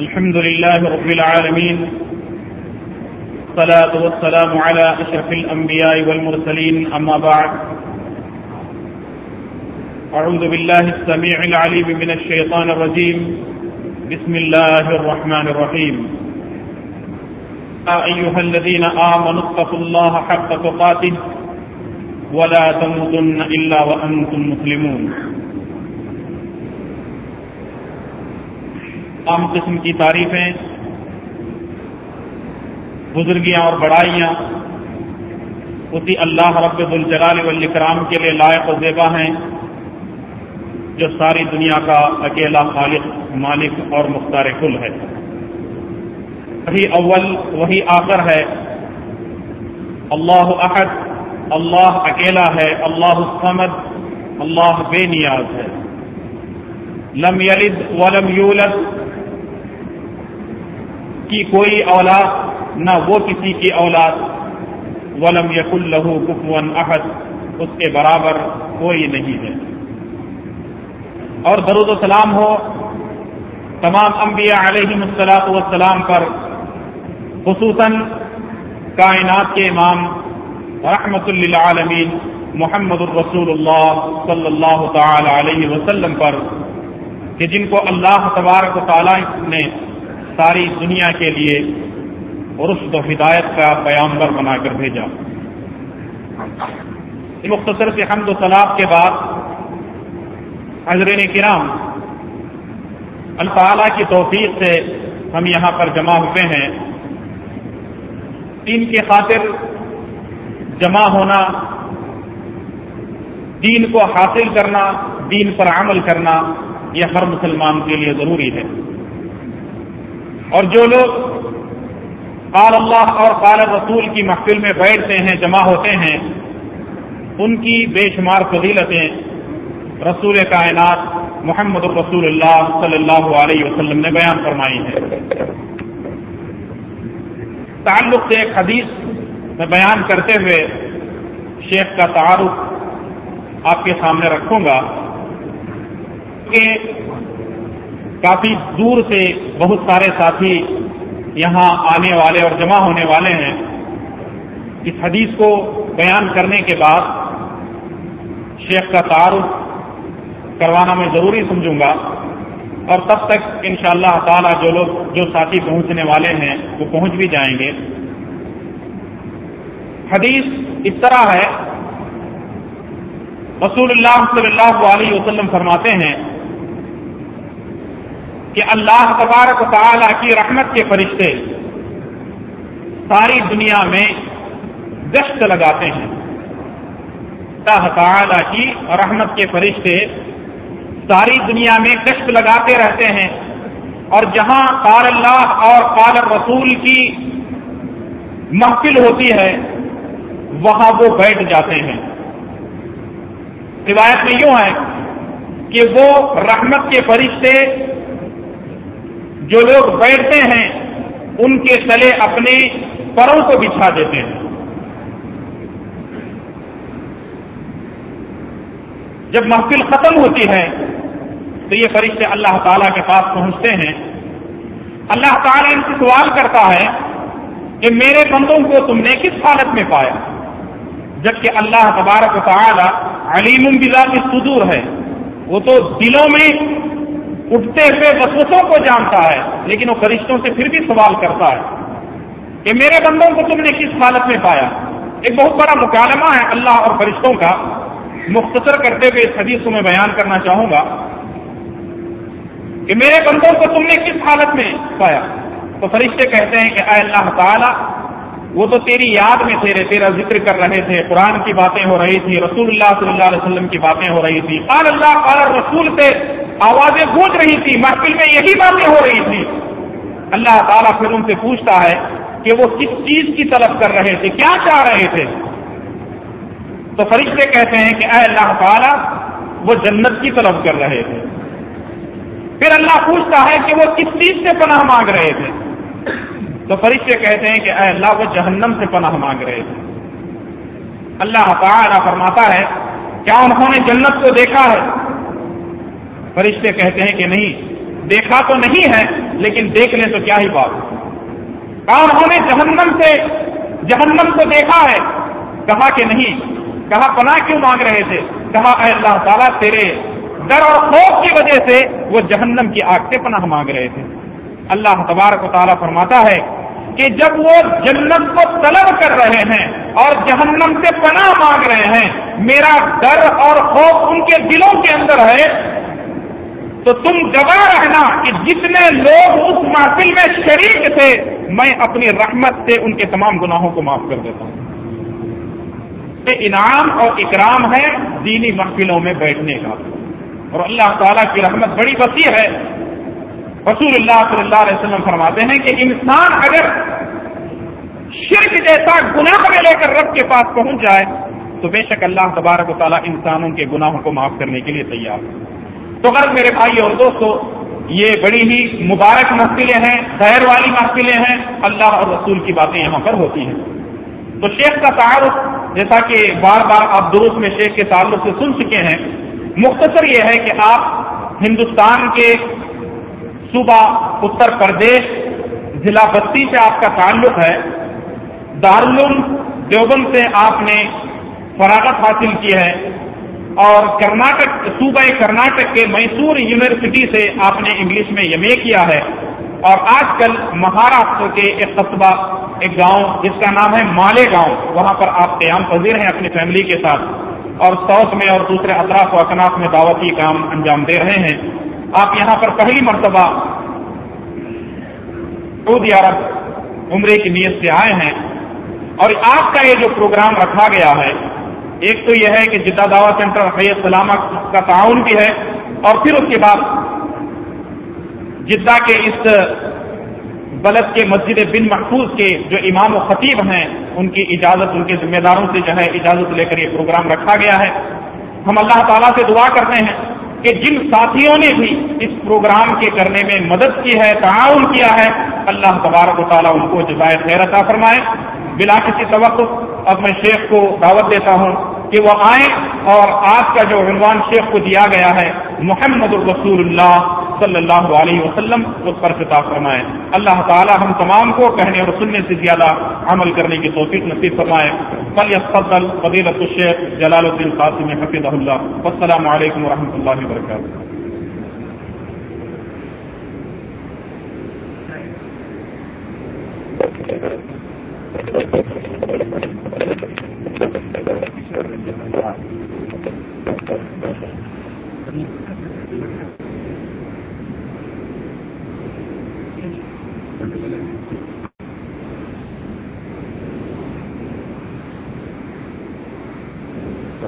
الحمد لله رب العالمين. الصلاة والسلام على أشرف الأنبياء والمرسلين، أما بعد. أعوذ بالله السميع العليم من الشيطان الرجيم. بسم الله الرحمن الرحيم. أيها الذين آمنوا اتقوا الله حق تقاته ولا تموتن إلا وأنتم مسلمون. عام قسم کی تعریفیں، بزرگیاں اور بڑائیاں، اسی اللہ رب الجلال والاکرام کے لیے لائق و زیبا ہیں، جو ساری دنیا کا اکیلا خالق، مالک اور مختار کل ہے۔ وہی اول، وہی آخر ہے۔ اللہ احد، اللہ اکیلا ہے، اللہ الصمد، اللہ بے نیاز ہے۔ لم یلد ولم یولد کی کوئی اولاد، نہ وہ کسی کی اولاد۔ ولم یق اللہ کفون احد اس کے برابر کوئی نہیں ہے۔ اور درود و سلام ہو تمام انبیاء علیہ مسلاط والسلام پر، خصوصاً کائنات کے امام، رحمت للعالمین محمد الرسول اللہ صلی اللہ تعالی علیہ وسلم پر، کہ جن کو اللہ تبارک و تعالیٰ نے ساری دنیا کے لیے رشد و ہدایت کا پیامبر بنا کر بھیجا۔ مختصر سے حمد و طلاب کے بعد حضرین کرام، اللہ تعالیٰ کی توفیق سے ہم یہاں پر جمع ہوئے ہیں۔ دین کی خاطر جمع ہونا، دین کو حاصل کرنا، دین پر عمل کرنا، یہ ہر مسلمان کے لیے ضروری ہے۔ اور جو لوگ قال اللہ اور قال رسول کی محفل میں بیٹھتے ہیں، جمع ہوتے ہیں، ان کی بے شمار فضیلتیں رسول کائنات محمد الرسول اللہ صلی اللہ علیہ وسلم نے بیان فرمائی ہیں۔ تعلق سے ایک حدیث میں بیان کرتے ہوئے شیخ کا تعارف آپ کے سامنے رکھوں گا کہ کافی دور سے بہت سارے ساتھی یہاں آنے والے اور جمع ہونے والے ہیں۔ اس حدیث کو بیان کرنے کے بعد شیخ کا تعارف کروانا میں ضروری سمجھوں گا اور تب تک ان شاء اللہ تعالی جو لوگ جو ساتھی پہنچنے والے ہیں وہ پہنچ بھی جائیں گے۔ حدیث اس طرح ہے۔ رسول اللہ صلی اللہ علیہ وسلم فرماتے ہیں کہ اللہ تبارک و تعالی کی رحمت کے فرشتے ساری دنیا میں گشت لگاتے ہیں۔ اللہ تعالی کی رحمت کے فرشتے ساری دنیا میں گشت لگاتے رہتے ہیں۔ اور جہاں قال اللہ اور قال رسول کی محفل ہوتی ہے، وہاں وہ بیٹھ جاتے ہیں۔ روایت میں یوں ہے کہ وہ رحمت کے فرشتے جو لوگ بیٹھتے ہیں، ان کے تلے اپنے پروں کو بچھا دیتے ہیں۔ جب محفل ختم ہوتی ہے، تو یہ فرشتے اللہ تعالیٰ کے پاس پہنچتے ہیں۔ اللہ تعالیٰ ان سے سوال کرتا ہے کہ میرے بندوں کو تم نے کس حالت میں پایا؟ جبکہ اللہ تبارک و تعالی علیم بلا کی صدور ہے۔ وہ تو دلوں میں اٹھتے ہوئے وسوسوں کو جانتا ہے، لیکن وہ فرشتوں سے پھر بھی سوال کرتا ہے کہ میرے بندوں کو تم نے کس حالت میں پایا؟ ایک بہت بڑا مکالمہ ہے اللہ اور فرشتوں کا۔ مختصر کرتے ہوئے اس حدیث کو میں بیان کرنا چاہوں گا کہ میرے بندوں کو تم نے کس حالت میں پایا؟ تو فرشتے کہتے ہیں کہ اے اللہ تعالی، وہ تو تیری یاد میں تیرے تیرا ذکر کر رہے تھے، قرآن کی باتیں ہو رہی تھی رسول اللہ صلی اللہ علیہ وسلم کی باتیں ہو رہی تھی قال اللہ، قال رسول سے آوازیں گونج رہی تھی، محفل میں یہی باتیں ہو رہی تھی اللہ تعالیٰ پھر ان سے پوچھتا ہے کہ وہ کس چیز کی طلب کر رہے تھے، کیا چاہ رہے تھے؟ تو فرشتے کہتے ہیں کہ اے اللہ تعالیٰ، وہ جنت کی طلب کر رہے تھے۔ پھر اللہ پوچھتا ہے کہ وہ کس چیز سے پناہ مانگ رہے تھے؟ تو فرشتے کہتے ہیں کہ اے اللہ، وہ جہنم سے پناہ مانگ رہے تھے۔ اللہ تعالیٰ فرماتا ہے، کیا انہوں نے جنت کو دیکھا ہے؟ فرشتے کہتے ہیں کہ نہیں، دیکھا تو نہیں ہے، لیکن دیکھ لیں تو کیا ہی بات۔ اور انہوں نے جہنم سے، جہنم کو دیکھا ہے؟ کہا کہ نہیں۔ کہا پناہ کیوں مانگ رہے تھے؟ کہا اے اللہ تعالیٰ، تیرے ڈر اور خوف کی وجہ سے وہ جہنم کی آگ سے پناہ مانگ رہے تھے۔ اللہ تبارک و تعالیٰ فرماتا ہے کہ جب وہ جنت کو طلب کر رہے ہیں اور جہنم سے پناہ مانگ رہے ہیں، میرا ڈر اور خوف ان کے دلوں کے اندر ہے تو تم گواہ رہنا کہ جتنے لوگ اس محفل میں شریک تھے، میں اپنی رحمت سے ان کے تمام گناہوں کو معاف کر دیتا ہوں۔ یہ انعام اور اکرام ہے دینی محفلوں میں بیٹھنے کا۔ اور اللہ تعالیٰ کی رحمت بڑی وسیع ہے۔ رسول اللہ صلی اللہ علیہ وسلم فرماتے ہیں کہ انسان اگر شرک جیسا گناہ میں لے کر رب کے پاس پہنچ جائے، تو بے شک اللہ تبارک و تعالیٰ انسانوں کے گناہوں کو معاف کرنے کے لیے تیار تو اگر میرے بھائی اور دوستو، یہ بڑی ہی مبارک محفلیں ہیں، خیر والی محفلیں ہیں، اللہ اور رسول کی باتیں یہاں پر ہوتی ہیں۔ تو شیخ کا تعارف، جیسا کہ بار بار آپ درست میں شیخ کے تعلق سے سن چکے ہیں، مختصر یہ ہے کہ آپ ہندوستان کے صوبہ اتر پردیش، ضلع بستی سے آپ کا تعلق ہے، دارالعلوم دیوبند سے آپ نے فراغت حاصل کی ہے اور کرناٹک، صوبہ کرناٹک کے میسور یونیورسٹی سے آپ نے انگلش میں ایم اے کیا ہے۔ اور آج کل مہاراشٹر کے ایک قصبہ ایک گاؤں جس کا نام ہے مالے گاؤں، وہاں پر آپ قیام پذیر ہیں اپنی فیملی کے ساتھ۔ اور ساؤتھ میں اور دوسرے اطراف و اکناف میں دعوتی کام انجام دے رہے ہیں۔ آپ یہاں پر پہلی مرتبہ سعودی عرب عمرے کی نیت سے آئے ہیں۔ اور آپ کا یہ جو پروگرام رکھا گیا ہے ایک تو یہ ہے کہ جدہ دعوی سینٹر حیت سلامت کا تعاون بھی ہے اور پھر اس کے بعد جدہ کے اس بلد کے مسجد بن محفوظ کے جو امام و خطیب ہیں، ان کی اجازت، ان کے ذمہ داروں سے جو ہے اجازت لے کر یہ پروگرام رکھا گیا ہے۔ ہم اللہ تعالیٰ سے دعا کرتے ہیں کہ جن ساتھیوں نے بھی اس پروگرام کے کرنے میں مدد کی ہے، تعاون کیا ہے، اللہ تبارک و تعالیٰ ان کو جزائے خیر عطا فرمائے۔ بلا کسی توقع اب میں شیخ کو دعوت دیتا ہوں۔ کہ وہ آئیں اور آج کا جو عنوان شیخ کو دیا گیا ہے، محمد الرسول اللہ صلی اللہ علیہ وسلم، اس پر خطاب فرمائے اللہ تعالی ہم تمام کو کہنے اور سننے سے زیادہ عمل کرنے کی توفیق نصیب فرمائے۔ فلی فضل فضیلت الشیخ جلال الدین قاسم حفیظ اللہ۔ السلام علیکم و اللہ وبرکاتہ۔ السلام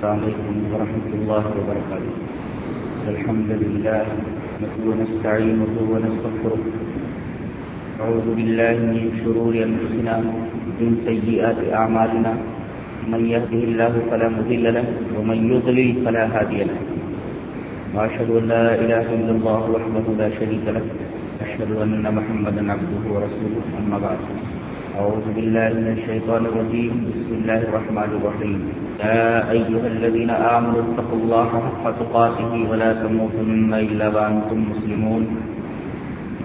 عليكم ورحمة الله وبركاته. الحمد لله نحمده ونستعينه ونستغفره. أعوذ بالله من شرور أنفسنا من سيئات أعمالنا. من يهده الله فلا مضل له، ومن يضلل فلا هادي له. وأشهد أن لا إله إلا الله وحده لا شريك له أشهد أن محمدا عبده ورسوله، أما بعد. أعوذ بالله من الشيطان الرجيم، بسم الله الرحمن الرحيم. يا أيها الذين آمنوا اتقوا الله حق تقاته ولا تموتن إلا وأنتم مسلمون.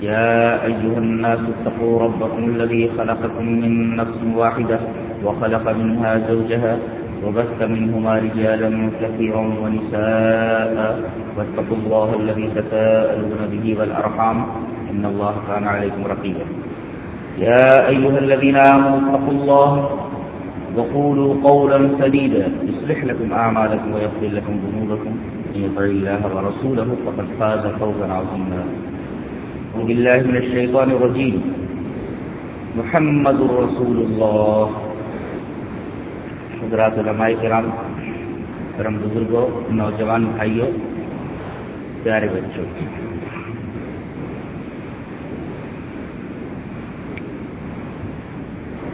يا أيها الناس اتقوا ربكم الذي خلقكم من نفس واحدة. وخلق منها زوجها وبث منهما رجالا كثيرا ونساء. واتقوا الله الذي تساءلون به والأرحام. إن الله كان عليكم رقيبا. يا أيها الذين آمنوا اتقوا الله وقولوا قولا سديدا. يصلح لكم أعمالكم ويغفر لكم ذنوبكم. إن يطع الله ورسوله فقد فاز فوزا عظيما. وبالله من الشيطان الرجيم. محمد رسول الله. حضرات علماء کرام، کرم بزرگوں، نوجوان بھائیوں، پیارے بچوں۔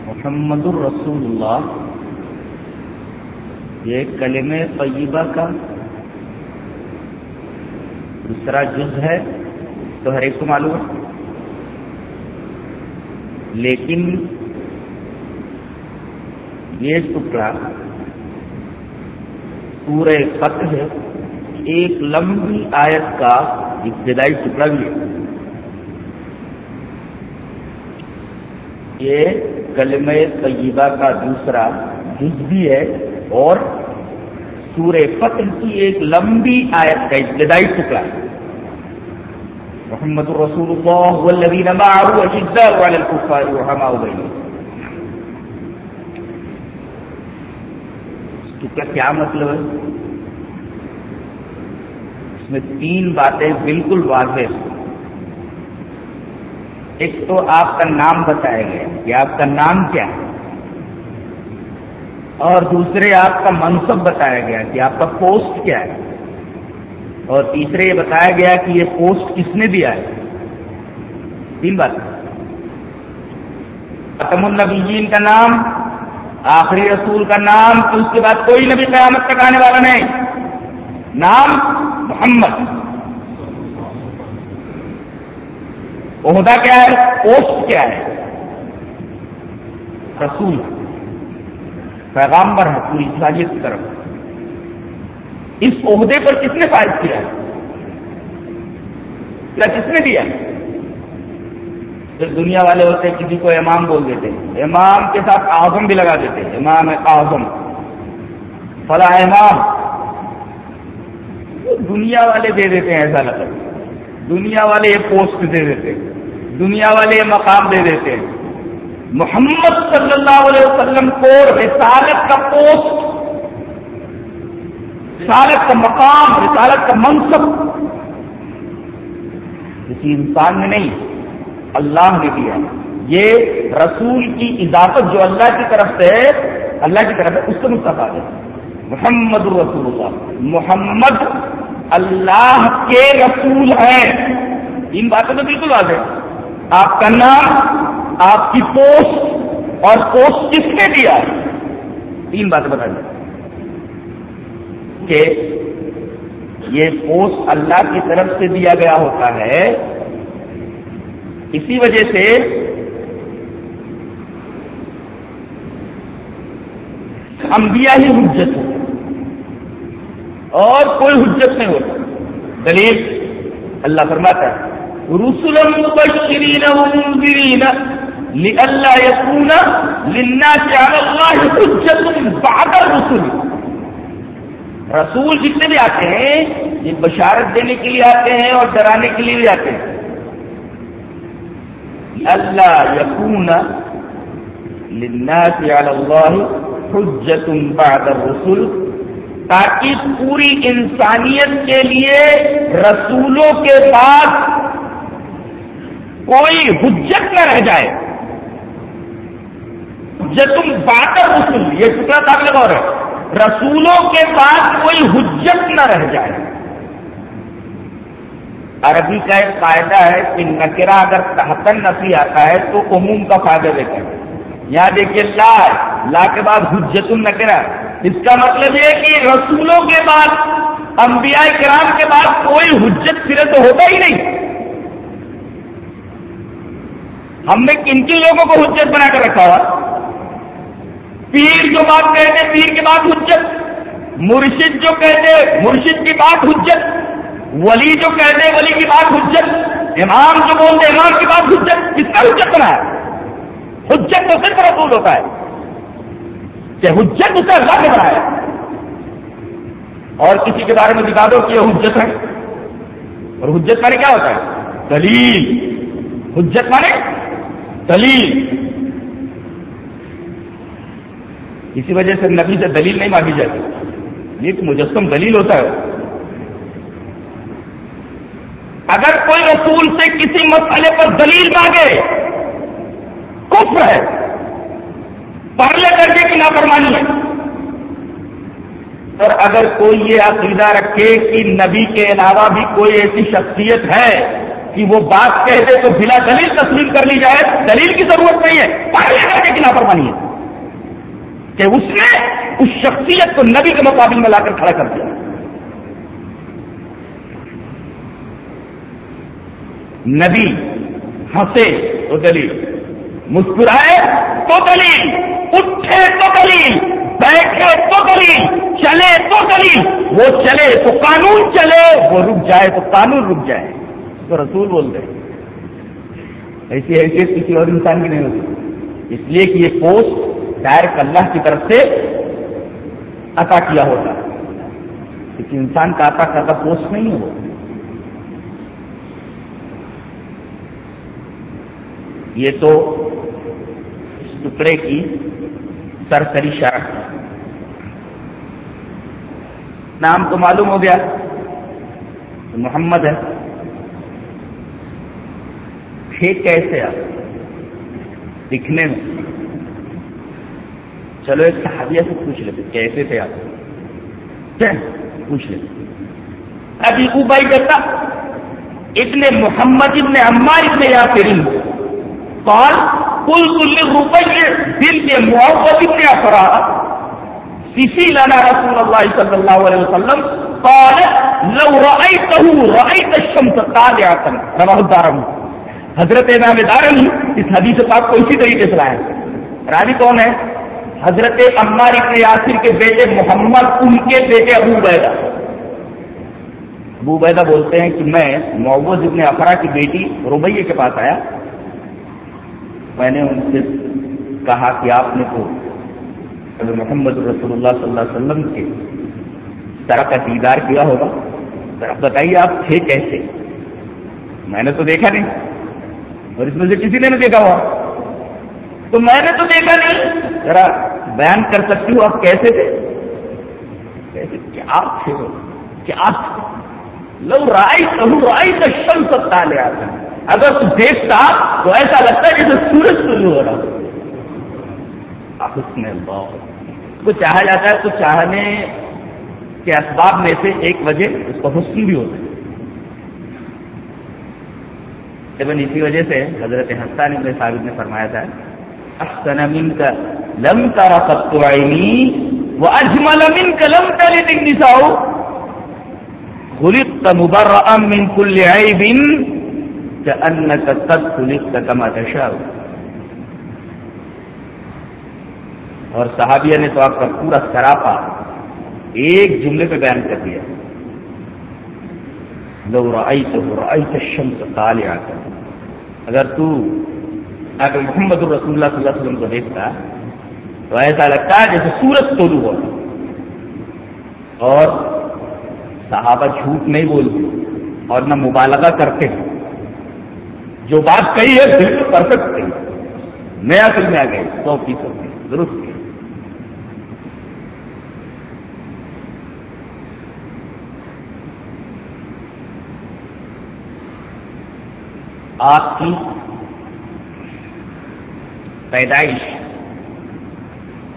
محمد الرسول اللہ یہ کلم طیبہ کا دوسرا جز ہے، تو ہر ایک کو معلوم لیکن یہ ٹکڑا پورے خط ہے، ایک لمبی آیت کا ابتدائی ٹکڑا بھی ہے۔ یہ کلم طیبہ کا دوسرا جز بھی ہے اور سورہ فتح کی ایک لمبی آیت کا ابتدائی ٹکڑا ہے۔ محمد رسول اللہ والذین معه اشداء علی الكفار رحماء بینهم اس کا کیا مطلب ہے؟ اس میں تین باتیں بالکل واضح ایک تو آپ کا نام بتایا گیا کہ آپ کا نام کیا ہے۔ اور دوسرے آپ کا منصب بتایا گیا کہ آپ کا پوسٹ کیا ہے۔ اور تیسرے یہ بتایا گیا کہ یہ پوسٹ کس نے دیا ہے۔ تین بات ختم النبیین کا نام آخری رسول کا نام تو اس کے بعد کوئی نبی قیامت تک آنے والا نہیں۔ نام محمد۔ عہدہ کیا ہے؟ پوسٹ کیا ہے؟ رسول۔ پیغامبر ہے پوری انسانیت کی طرف۔ اس عہدے پر کس نے فائد کیا ہے؟ یا کس نے دیا ہے؟ پھر دنیا والے ہوتے کسی کو امام بول دیتے ہیں۔ امام کے ساتھ اعظم بھی لگا دیتے ہیں۔ امام اعظم۔ فلاں امام۔ دنیا والے دے دیتے ہیں ایسا لگتا دنیا والے یہ پوسٹ دے دیتے دنیا والے یہ مقام دے دیتے ہیں۔ محمد صلی اللہ علیہ وسلم کو رسالت کا پوسٹ، رسالت کا مقام، رسالت کا منصب۔ کسی انسان نے نہیں اللہ نے دیا یہ رسول کی اضافت جو اللہ کی طرف سے اللہ کی طرف سے اس سے مستفا ہے محمد الرسول اللہ۔ محمد اللہ کے رسول ہیں ان باتوں میں بالکل واضح آپ کا نام، آپ کی پوسٹ اور پوسٹ کس نے دیا تین باتیں بتا دیں کہ یہ پوسٹ اللہ کی طرف سے دیا گیا ہوتا ہے۔ اسی وجہ سے انبیاء ہی حجت ہوتے اور کوئی حجت نہیں ہوتا۔ دلیل اللہ فرماتا ہے۔ رسول مبشرین ومنذرین لئلا يكون للناس على الله حجة بعد الرسل۔ رسول جتنے بھی آتے ہیں، یہ بشارت دینے کے لیے آتے ہیں اور ڈرانے کے لیے بھی آتے ہیں۔ اللہ یقون للناس على الله حجة بعد الرسل تاکہ پوری انسانیت کے لیے رسولوں کے بعد کوئی حجت نہ رہ جائے۔ تم باطر رسول یہ ٹکڑا تھا لگا رہے رسولوں کے پاس کوئی حجت نہ رہ جائے۔ عربی کا ایک فائدہ ہے کہ نکرا اگر تحتن نفی آتا ہے تو عموم کا فائدہ دیتا ہے۔ یہاں دیکھیے لا لا کے بعد حجت النکرا اس کا مطلب یہ کہ رسولوں کے بعد، انبیاء کرام کے بعد کوئی حجت پھرے تو ہوتا ہی نہیں۔ ہم نے کن کن لوگوں کو حجت بنا کر رکھا ہوا؟ پیر جو بات کہتے پیر کی بات حجت، مرشد جو کہتے مرشد کی بات حجت۔ ولی جو کہتے ولی کی بات حجت، امام جو بولتے امام کی بات حجت، کس کا حجت بنا ہے؟ حجت تو صرف رسول ہوتا ہے۔ کہ حجت اسے اللہ نے بنایا اور کسی کے بارے میں بتا دو کہ یہ حجت ہے۔ اور حجت مانے کیا ہوتا ہے؟ دلیل۔ حجت مانے دلیل۔ اسی وجہ سے نبی سے دلیل نہیں مانگی جاتی۔ یہ مجسم دلیل ہوتا ہے۔ اگر کوئی رسول سے کسی مسئلے پر دلیل مانگے، کفر ہے۔ پرلے درجے کی نافرمانی ہے۔ اور اگر کوئی یہ عقیدہ رکھے کہ نبی کے علاوہ بھی کوئی ایسی شخصیت ہے کہ وہ بات کہہ دے تو بلا دلیل تسلیم کر لی جائے، دلیل کی ضرورت نہیں ہے۔ پرلے درجے کی نافرمانی ہے۔ کہ اس نے اس شخصیت کو نبی کے مقابل میں لا کر کھڑا کر دیا۔ نبی ہنسے تو دلیل، مسکرائے تو دلیل، اٹھے تو دلیل، بیٹھے تو دلیل، چلے تو دلیل۔ وہ چلے تو قانون چلے، وہ رک جائے تو قانون رک جائے۔ تو رسول بول دے ایسی حیثیت کسی اور انسان کی نہیں ہوتی۔ اس لیے کہ یہ پوسٹ ڈائریکٹ اللہ کی طرف سے عطا کیا ہوتا لیکن انسان کا عطا کرتا پوسٹ نہیں ہو یہ تو اس ٹکڑے کی سرسری شرح نام تو معلوم ہو گیا۔ محمد ہے۔ تھے کیسے آپ دکھنے میں۔ چلو ایک صحابیہ سے پوچھ لیتے کیسے تھے آپ؟ پوچھ لیتے ابھی ابائی کرتا اتنے محمد ابن عمار ابن یا پھر کل کل روپئے کے دل کے محبت ابن افراد کسی لانا رسول اللہ صلی اللہ علیہ وسلم، قال، لو رأيته رأيت الشمس طالعة رواه الدارمي حضرت امام دارمی اس حدیث پاک کو اسی طریقے سے لائے راوی کون ہے؟ حضرت عمار ابن یاسر کے بیٹے محمد، ان کے بیٹے ابو بیدا ابو بیدا بولتے ہیں کہ میں معوض ابن افرا کی بیٹی روبیے کے پاس آیا۔ میں نے ان سے کہا کہ آپ نے تو محمد رسول اللہ صلی اللہ علیہ وسلم کے طرح کا دیدار کیا ہوگا۔ ذرا بتائیے آپ تھے کیسے؟ میں نے تو دیکھا نہیں اور اس میں سے کسی نے نہیں دیکھا ہوا۔ تو میں نے تو دیکھا نہیں۔ ذرا بیان کر سکتی ہوں آپ کیسے تھے؟ کیسے؟ کیا تھے؟ کیا تھے؟ لو رائی کہوں رائی کا شم سکتا لے آتا اگر تو دیکھتا تو ایسا لگتا ہے جیسے سورج شروع ہو رہا نے بہت کو چاہا جاتا ہے تو چاہنے کے اسباب میں سے ایک وجہ اس کو حسن بھی ہوتا ہے۔ اسی وجہ سے حضرت حسان ابن ثابت نے فرمایا تھا، احسن من کا لم تارا قطعینی وہ اجمل من کا لم تارے دن نساؤ خلقت مبرعا من كل كأنك قد خلقت كما تشاء۔ اور صحابیہ نے تو آپ کا پورا سراپا ایک جملے پہ بیان کر دیا۔ لو رائی تو رائی تو تالے آ کر اگر تو اگر محمد الرسول اللہ صلی اللہ علیہ وسلم کو دیکھتا تو ایسا لگتا ہے جیسے سورج تولو ہو۔ اور صحابہ جھوٹ نہیں بولتے اور نہ مبالغہ کرتے۔ ہیں جو بات کہی ہے بالکل پرفیکٹ کہی نیا فلم میں آ گئے سو فیصد درست کیا آپ کی پیدائش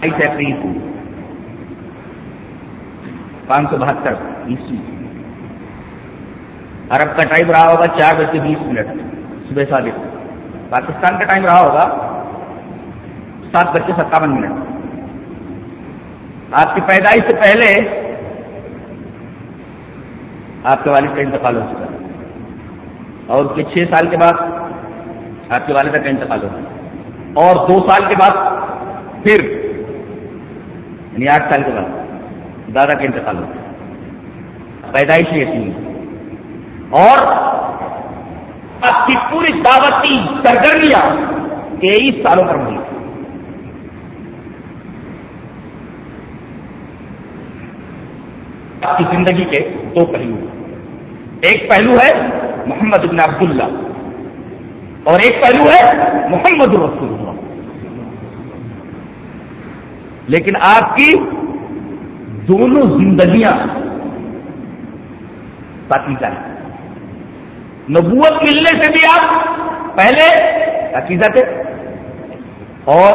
اپریل کو پانچ سو بہتر عیسوی۔ عرب کا ٹائم رہا ہوگا چار بج کے بیس منٹ۔ صبح سات پاکستان کا ٹائم رہا ہوگا سات بج کے ستاون منٹ۔ آپ کی پیدائش سے پہلے آپ کے والد کا انتقال ہو چکا۔ اور اس کے چھ سال کے بعد آپ کے والدہ کا انتقال ہوگا اور دو سال کے بعد پھر یعنی آٹھ سال کے بعد دادا کا انتقال ہوگا پیدائش ایسی اور آپ کی پوری دعوتی سرگرمیاں تیئیس سالوں پر ہوئی آپ کی زندگی کے دو پہلو۔ ایک پہلو ہے محمد ابن عبداللہ۔ اور ایک پہلو ہے محمد رسول اللہ لیکن آپ کی دونوں زندگیاں پاکیزہ ہیں نبوت ملنے سے بھی آپ پہلے عقیدہ تھے اور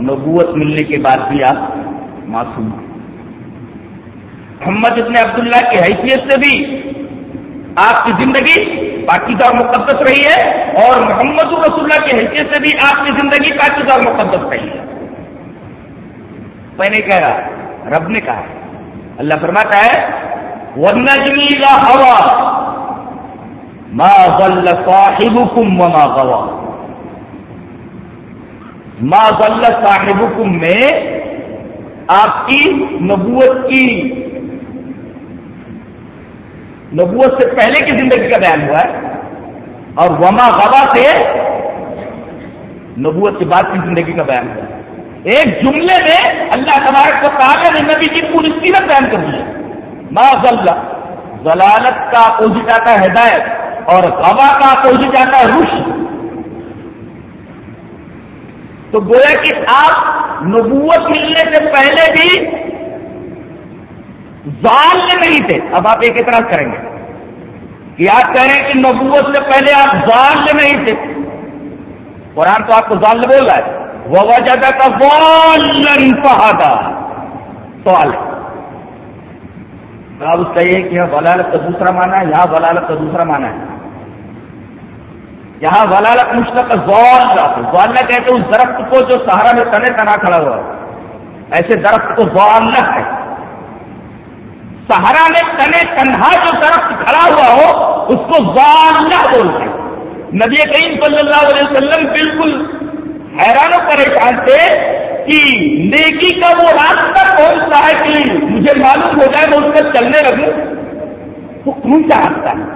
نبوت ملنے کے بعد بھی آپ معصوم محمد ابن عبداللہ کی حیثیت سے بھی آپ کی زندگی پاکیزہ اور مقدس رہی ہے اور محمد رسول اللہ کی حیثیت سے بھی آپ کی زندگی پاکیزہ اور مقدس رہی ہے۔ میں نے کہا، رب نے کہا اللہ فرماتا ہے ورنجمی کا ہوا ماں غل صاحبكم وما گوا ماں غل صاحبكم میں آپ کی نبوت کی نبوت سے پہلے کی زندگی کا بیان ہوا ہے اور وما غبا سے نبوت کے بعد کی زندگی کا بیان کیا ایک جملے میں اللہ تبارک کو تعالیٰ نے نبی کی پوری سیرت بیان کر دی ہے۔ ما ضلع ضلالت کا اپوزٹ آتا ہے ہدایت۔ اور غوا کا اپوزٹ آتا ہے رش تو گویا کہ آپ نبوت ملنے سے پہلے بھی زال نہیں تھے۔ اب آپ ایک اعتراض کریں گے کہ آپ کہہ رہے ہیں کہ نبوت سے پہلے آپ زال نہیں تھے۔ قرآن تو آپ کو زال بول رہا ہے۔ وہ وجہ کا والن فہدا سوال آپ اس کا یہ کہ یہاں ولالت کا دوسرا مانا ہے، یہاں ولالت کا دوسرا مانا ہے۔ یہاں ولالت مشتق زوال زوالنا کہتے ہیں اس درخت کو جو سہارا میں تنے تنا کھڑا ہوا ایسے درخت کو زوالنا ہے سہارا میں تنے تنہا جو درخت کھڑا ہوا ہو، اس کو زوالنا بولتے۔ نبی کریم صلی اللہ علیہ وسلم بالکل حیران و پریشان تھے کہ نیکی کا وہ راستہ کون سا ہے کہ مجھے معلوم ہو جائے میں اس پر چلنے لگوں؟ وہ کون سا راستہ ہے؟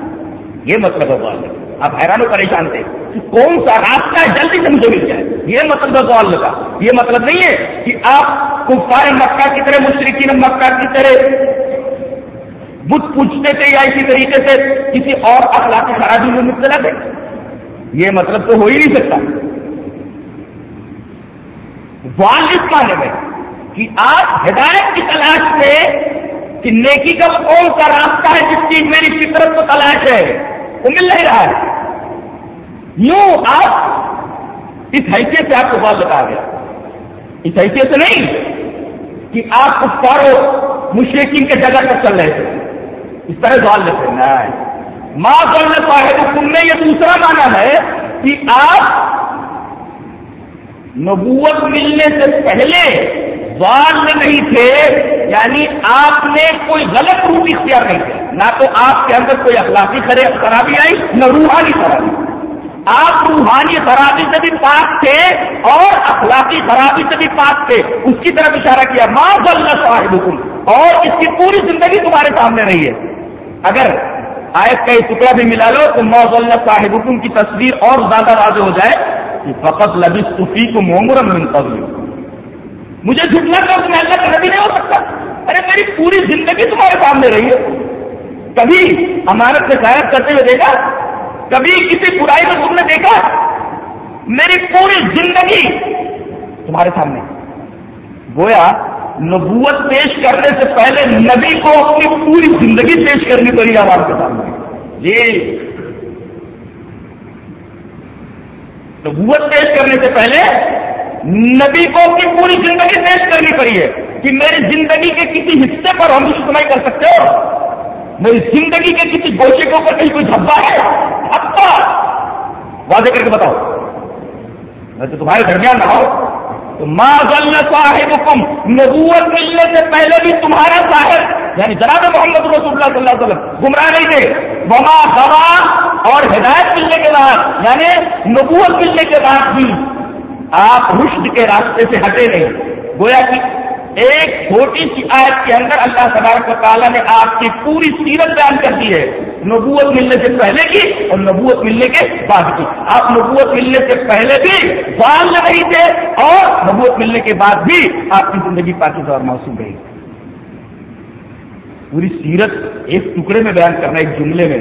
یہ مطلب ہے سوال آپ حیران و پریشان تھے۔ کہ کون سا راستہ جلدی سے مجھے مل جائے؟ یہ مطلب ہے سوال کا۔ یہ مطلب نہیں ہے کہ آپ کفار مکہ کی طرح مشرقین مکہ کی طرح بت پوچھتے تھے یا اسی طریقے سے کسی اور اخلاقی خرابی میں مبتلا تھے۔ یہ مطلب تو ہو ہی نہیں سکتا۔ والد معنی میں کہ آپ ہدایت کی تلاش میں کہ نیکی کا کون سا راستہ ہے جس کی میری فطرت کو تلاش ہے؟ وہ مل نہیں رہا ہے۔ یوں آپ اس حیثیت سے آپ کو بال لگا گیا اس حیثیت سے نہیں کہ آپ کو پارو مشرقین کے جگہ پر چل رہے تھے۔ اس طرح سوال لیتے نہیں۔ ماں کرنے پائے تم نے یہ دوسرا مانا ہے کہ آپ نبوت ملنے سے پہلے وال میں نہیں تھے یعنی آپ نے کوئی غلط روپ اختیار نہیں کیا۔ نہ تو آپ کے اندر کوئی اخلاقی خرابی آئی، نہ روحانی خرابی۔ آپ روحانی خرابی سے بھی پاک تھے اور اخلاقی خرابی سے بھی پاک تھے۔ اس کی طرف اشارہ کیا ماں بلّہ صاحب حکم اور اس کی پوری زندگی تمہارے سامنے رہی ہے۔ اگر آیت کا یہ ٹکڑا بھی ملا لو تو موز اللہ صاحب حکم کی تصویر اور زیادہ واضح ہو جائے کہ فقط لبی صفی کو مومر منتظر مجھے جھٹنا کر تمہیں اللہ کا نبی نہیں ہو سکتا۔ ارے، میری پوری زندگی تمہارے سامنے رہی ہے۔ کبھی امانت سے شاید کرتے ہوئے دیکھا؟ کبھی کسی برائی میں تم نے دیکھا؟ میری پوری زندگی تمہارے سامنے۔ گویا، نبوت پیش کرنے سے پہلے نبی کو اپنی پوری زندگی پیش کرنی پڑی آواز کے سامنے۔ جی۔ نبوت پیش کرنے سے پہلے نبی کو اپنی پوری زندگی پیش کرنی پڑی ہے کہ میری زندگی کے کسی حصے پر ہم سنائی کر سکتے ہو۔ میری زندگی کے کسی گوشے کے اوپر کہیں کوئی دھبا ہے؟ دھبا واضح کر کے بتاؤ۔ میں تو تمہارے درمیان نہ ہو تو ماں غل صاحب حکم نبوت ملنے سے پہلے بھی تمہارا صاحب یعنی جناب محمد رسول اللہ صلی اللہ علیہ وسلم، گمراہ نہیں تھے۔ وما دوا اور ہدایت ملنے کے بعد یعنی نبوت ملنے کے بعد بھی آپ رشد کے راستے سے ہٹے نہیں۔ گویا کہ ایک چھوٹی سی آیت کے اندر اللہ تبارک و تعالیٰ نے آپ کی پوری سیرت بیان کر دی ہے۔ نبوت ملنے سے پہلے کی اور نبوت ملنے کے بعد کی۔ آپ نبوت ملنے سے پہلے بھی بال نہیں تھے اور نبوت ملنے کے بعد بھی آپ کی زندگی پاکستان اور موسم رہی۔ پوری سیرت ایک ٹکڑے میں بیان کرنا، ایک جملے میں،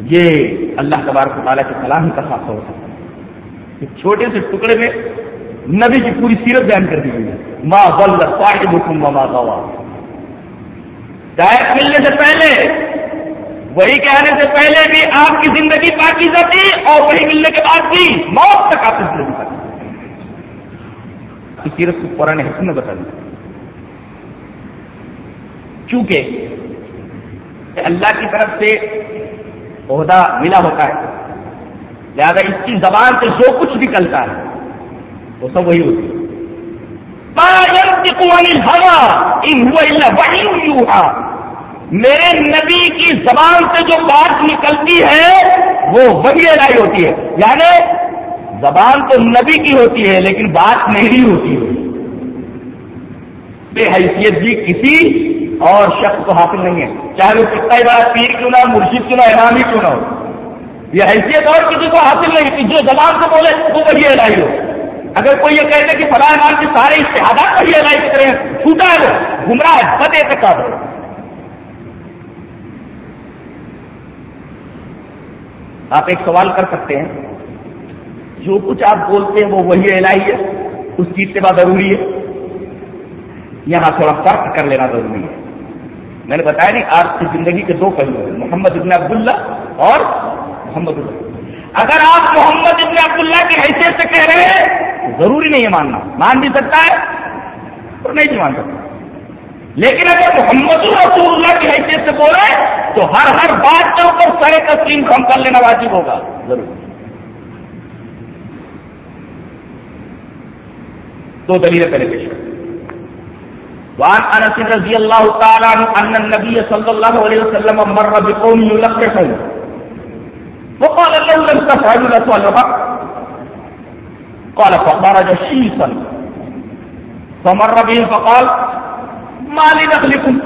یہ اللہ تبارک و تعالیٰ کے کلام ہی کا خاصہ ہوتا ہے۔ چھوٹے سے ٹکڑے میں نبی کی پوری سیرت بیان کر دی گئی ہے۔ ماں بل صاحب حکم ماں گوا ڈائریکٹ ملنے سے پہلے، وہی کہنے سے پہلے بھی آپ کی زندگی باقی تھی اور وہی ملنے کے بعد بھی موت تک آپ کی زندگی پاکی سیرت کو پرانے حکم میں بتا دیں چونکہ اللہ کی طرف سے عہدہ ملا ہوتا ہے۔ لہذا اس کی زبان سے جو کچھ نکلتا ہے، وہ سب وہی ہوتی ہے۔ ہوا میرے نبی کی زبان سے جو بات نکلتی ہے، وہ وہی اڑائی ہوتی ہے۔ یعنی زبان تو نبی کی ہوتی ہے، لیکن بات میری ہوتی۔ ہے بے حیثیت بھی کسی اور شخص کو حاصل نہیں ہے۔ چاہے وہ کتنا ہی بڑا پیر کیوں نہ مرشید کیوں نہ امام ہی کیوں نہ ہو۔ یہ حیثیت اور کسی کو حاصل نہیں کہ جو زبان سے بولے، وہ وہی اڑائی ہو۔ اگر کوئی یہ کہتے کہ فلاح امام کے سارے اشتہادات وہی اللہ کی طرح چھوٹا ہے وہ، گمراہ ہے بدے تک کا آپ ایک سوال کر سکتے ہیں۔ جو کچھ آپ بولتے ہیں، وہ وہی الہی ہے، اس کی اتباع ضروری ہے۔ یہاں تھوڑا فرق کر لینا ضروری ہے۔ میں نے بتایا نہیں آپ کی زندگی کے دو پہلو ہیں، محمد ابن عبداللہ اور محمد اللہ اگر آپ محمد ابن عبداللہ کی حیثیت سے کہہ رہے ہیں ضروری نہیں ہے ماننا۔ مان بھی سکتا ہے اور نہیں بھی مان سکتا۔ لیکن اگر محمد رسول اللہ کی حیثیت سے بولے تو ہر ہر بات کے اوپر سر تسلیم کم کر لینا واجب ہوگا۔ ضرور۔ دو دلیلیں پہلے پیش وعن انس رضی اللہ تعالی عنہ ان النبی صلی اللہ علیہ وسلم مر بقوم يلقحون وقال لو لم تفعلوا لتولوا قال فخرج شيصا فمر بهم فقال، ما لنخلكم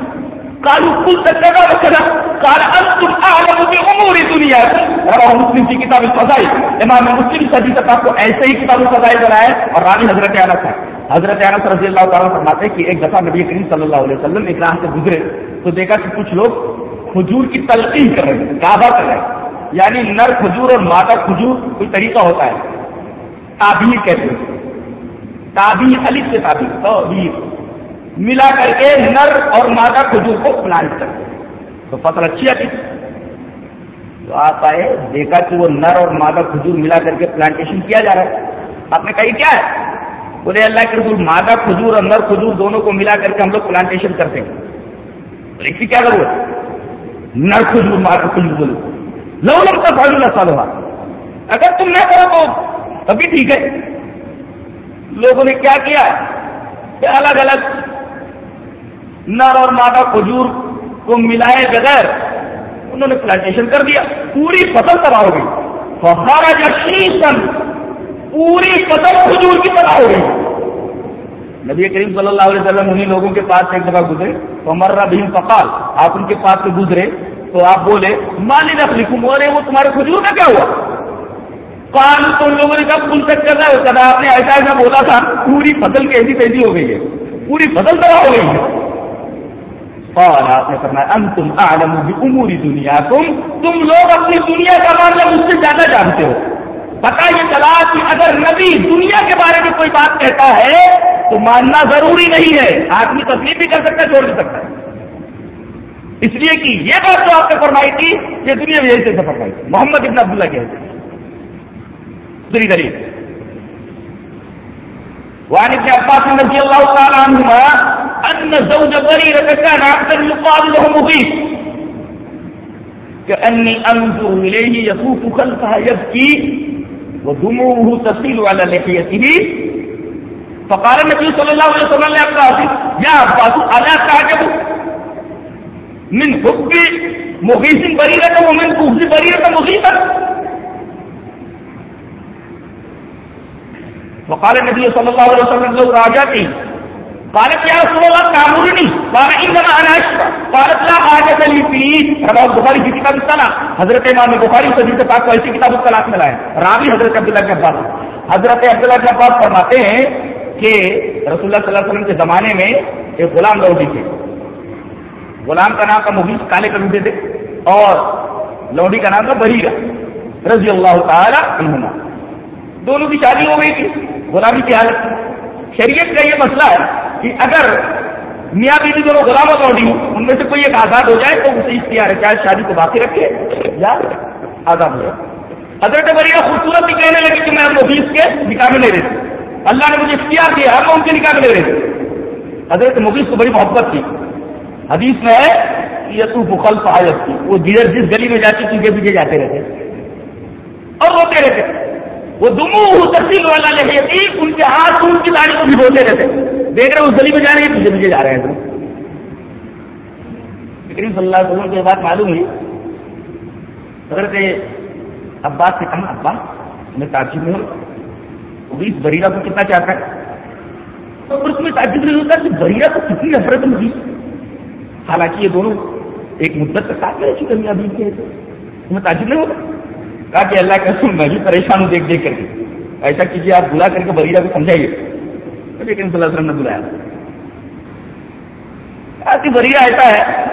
قالوا قلت كذا وكذا. قال انتم اعلم بامور دنياكم. رواه مسلم في كتاب الفضائل. امام مسلم صدی تک کو ایسے ہی کتاب الفضائل بنایا اور راوی حضرت انس ہے حضرت انس رضی اللہ تعالیٰ فرماتے کہ ایک دفعہ نبی کریم صلی اللہ علیہ وسلم ایک راہ سے گزرے. تو دیکھا کہ کچھ لوگ کھجور کی تلقین کر رہے ہیں. کعبہ کر رہے ہیں. یعنی نر کھجور اور مادہ کھجور کوئی طریقہ ہوتا ہے۔ تعبیر کہتے ہیں۔ تعبیر علی سے تعبیر تعبیر ملا کر کے نر اور مادہ کھجور کو پلانٹ کرتے تو فصل اچھی آتی۔ تو آپ آئے، دیکھا کہ وہ نر اور مادہ کھجور ملا کر کے پلانٹیشن کیا جا رہا ہے۔ آپ نے کہی کیا ہے؟ بولے اللہ کے رسول، مادہ کھجور اور نر کھجور دونوں کو ملا کر کے ہم لوگ پلانٹیشن کرتے ہیں۔ اس کی کیا ضرورت؟ نر کھجور، مادہ کھجور بولو لو لم کا فائدہ سال ہوا اگر تم نہ کرو تو تبھی ٹھیک ہے۔ لوگوں نے کیا کیا؟ کہ الگ الگ نر اور مادہ کھجور کو ملائے بغیر انہوں نے پلانٹیشن کر دیا۔ پوری فصل تباہ ہو گئی۔ فہارا جشن پوری قدر کھجور کی طرح ہو گئی۔ نبی کریم صلی اللہ علیہ وسلم انہیں لوگوں کے پاس ایک دفعہ گزرے۔ تو مرا بھیم فقال، آپ ان کے پاس سے گزرے۔ تو آپ بولے، مالی رکھ لکھوں بولے وہ تمہارے کھجور کا کیا ہوا؟ کان تو ان لوگوں نے کب پل تک کر رہا ہے آپ نے ایسا ایسا بولا تھا، پوری فصل کیسی تیزی ہو گئی ہے، پوری فصل طرح ہو گئی ہے۔ اور آپ نے فرمایا ان تم عالم عموری دنیا تم تم لوگ اپنی دنیا کا مطلب معاملہ مجھ سے زیادہ جانتے ہو۔ پتا یہ چلا کہ اگر نبی دنیا کے بارے میں کوئی بات کہتا ہے، تو ماننا ضروری نہیں ہے، آدمی تسلیم بھی کر سکتا ہے، چھوڑ بھی سکتا ہے۔ اس لیے کہ یہ بات جو آپ نے فرمائی تھی، یہ دنیا میں یہی سے فرمائی تھی محمد ابن عبداللہ کے دوسری دلیل۔ وعن ابن عباس رضي الله تعالى عنهما أن زوج بريرة كان عبدا يقال له مغيث كأني أنظر إليه يطوف خلفها يبكي ودموعه تسيل على لحيته فقال النبي صلى الله عليه وسلم لعباس يا عباس ألا تعجب؟ من حب مغيث بريرة ومن بغض بريرة مغيثا وقال النبي صلى الله عليه وسلم لو راجعتي قالت يا رسول الله تامرني قال انما انا اشفى قالت، لا حاجه لي فيه رواه البخاري في كتاب الصلاه حضرت امام بخاری حدیث پاک کو ایسی کتاب الصلاه میں لایا راوی حضرت عبداللہ کے عباس۔ حضرت عبداللہ کے عباس فرماتے ہیں کہ رسول اللہ صلی اللہ علیہ وسلم کے زمانے میں ایک غلام لوڈی تھے۔ غلام کا نام کا مغیث کالے کلوٹے تھے اور لوڈی کا نام تھا بریرا رضی اللہ تعالی عنہما۔ دونوں کی شادی ہو گئی تھی، غلامی کی حالت۔ شریعت کا یہ مسئلہ ہے کہ اگر میاں بیوی دونوں غلام اور لوڈی ان میں سے کوئی ایک آزاد ہو جائے تو اسے اختیار ہے، چاہے شادی کو باقی رکھے یا آزاد ہو جائے۔ حضرت بریہ خوبصورت بھی کہنے لگے کہ میں مفیس کے نکاح میں نہیں رہتی۔ اللہ نے مجھے اختیار کیا میں ان کے نکاح میں نہیں رہتی۔ حضرت مفیس کو بڑی محبت تھی۔ حدیث میں ہے یہ تو بخل فعالت تھی وہ جدھر جس گلی میں جاتی تھی پیچھے جاتے رہتے۔ اور روتے رہتے۔ وہ دمو تفصیل والا لگے تھی، ان کے ہاتھ ان کی داڑھی کو بھی بولتے رہتے۔ دیکھ رہے اس گلی میں جا رہے ہیں پیچھے پیچھے جا رہے ہیں۔ لیکن صلی اللہ علیہ وسلم کی بات معلوم ہوئی۔ حضرت عباس سے کہا ابا میں تعجب میں ہوں بریرا کو کتنا چاہتا ہے؟ اور اس میں تعجب نہیں ہوتا کہ بریرا کو کتنی نفرت ہوگی؟ حالانکہ یہ دونوں ایک مدت کا ساتھ رہ چکے میاں بیوی کے تمہیں تعجب نہیں ہوتا کہا کہ اللہ کا سن میں بھی پریشان ہوں، دیکھ دیکھ کر کے۔ ایسا کیجیے، آپ بلا کر کے بریرہ کو سمجھائیے۔ لیکن صلی اللہ علیہ وسلم نے بلایا۔ ایسی بریرہ ایسا ہے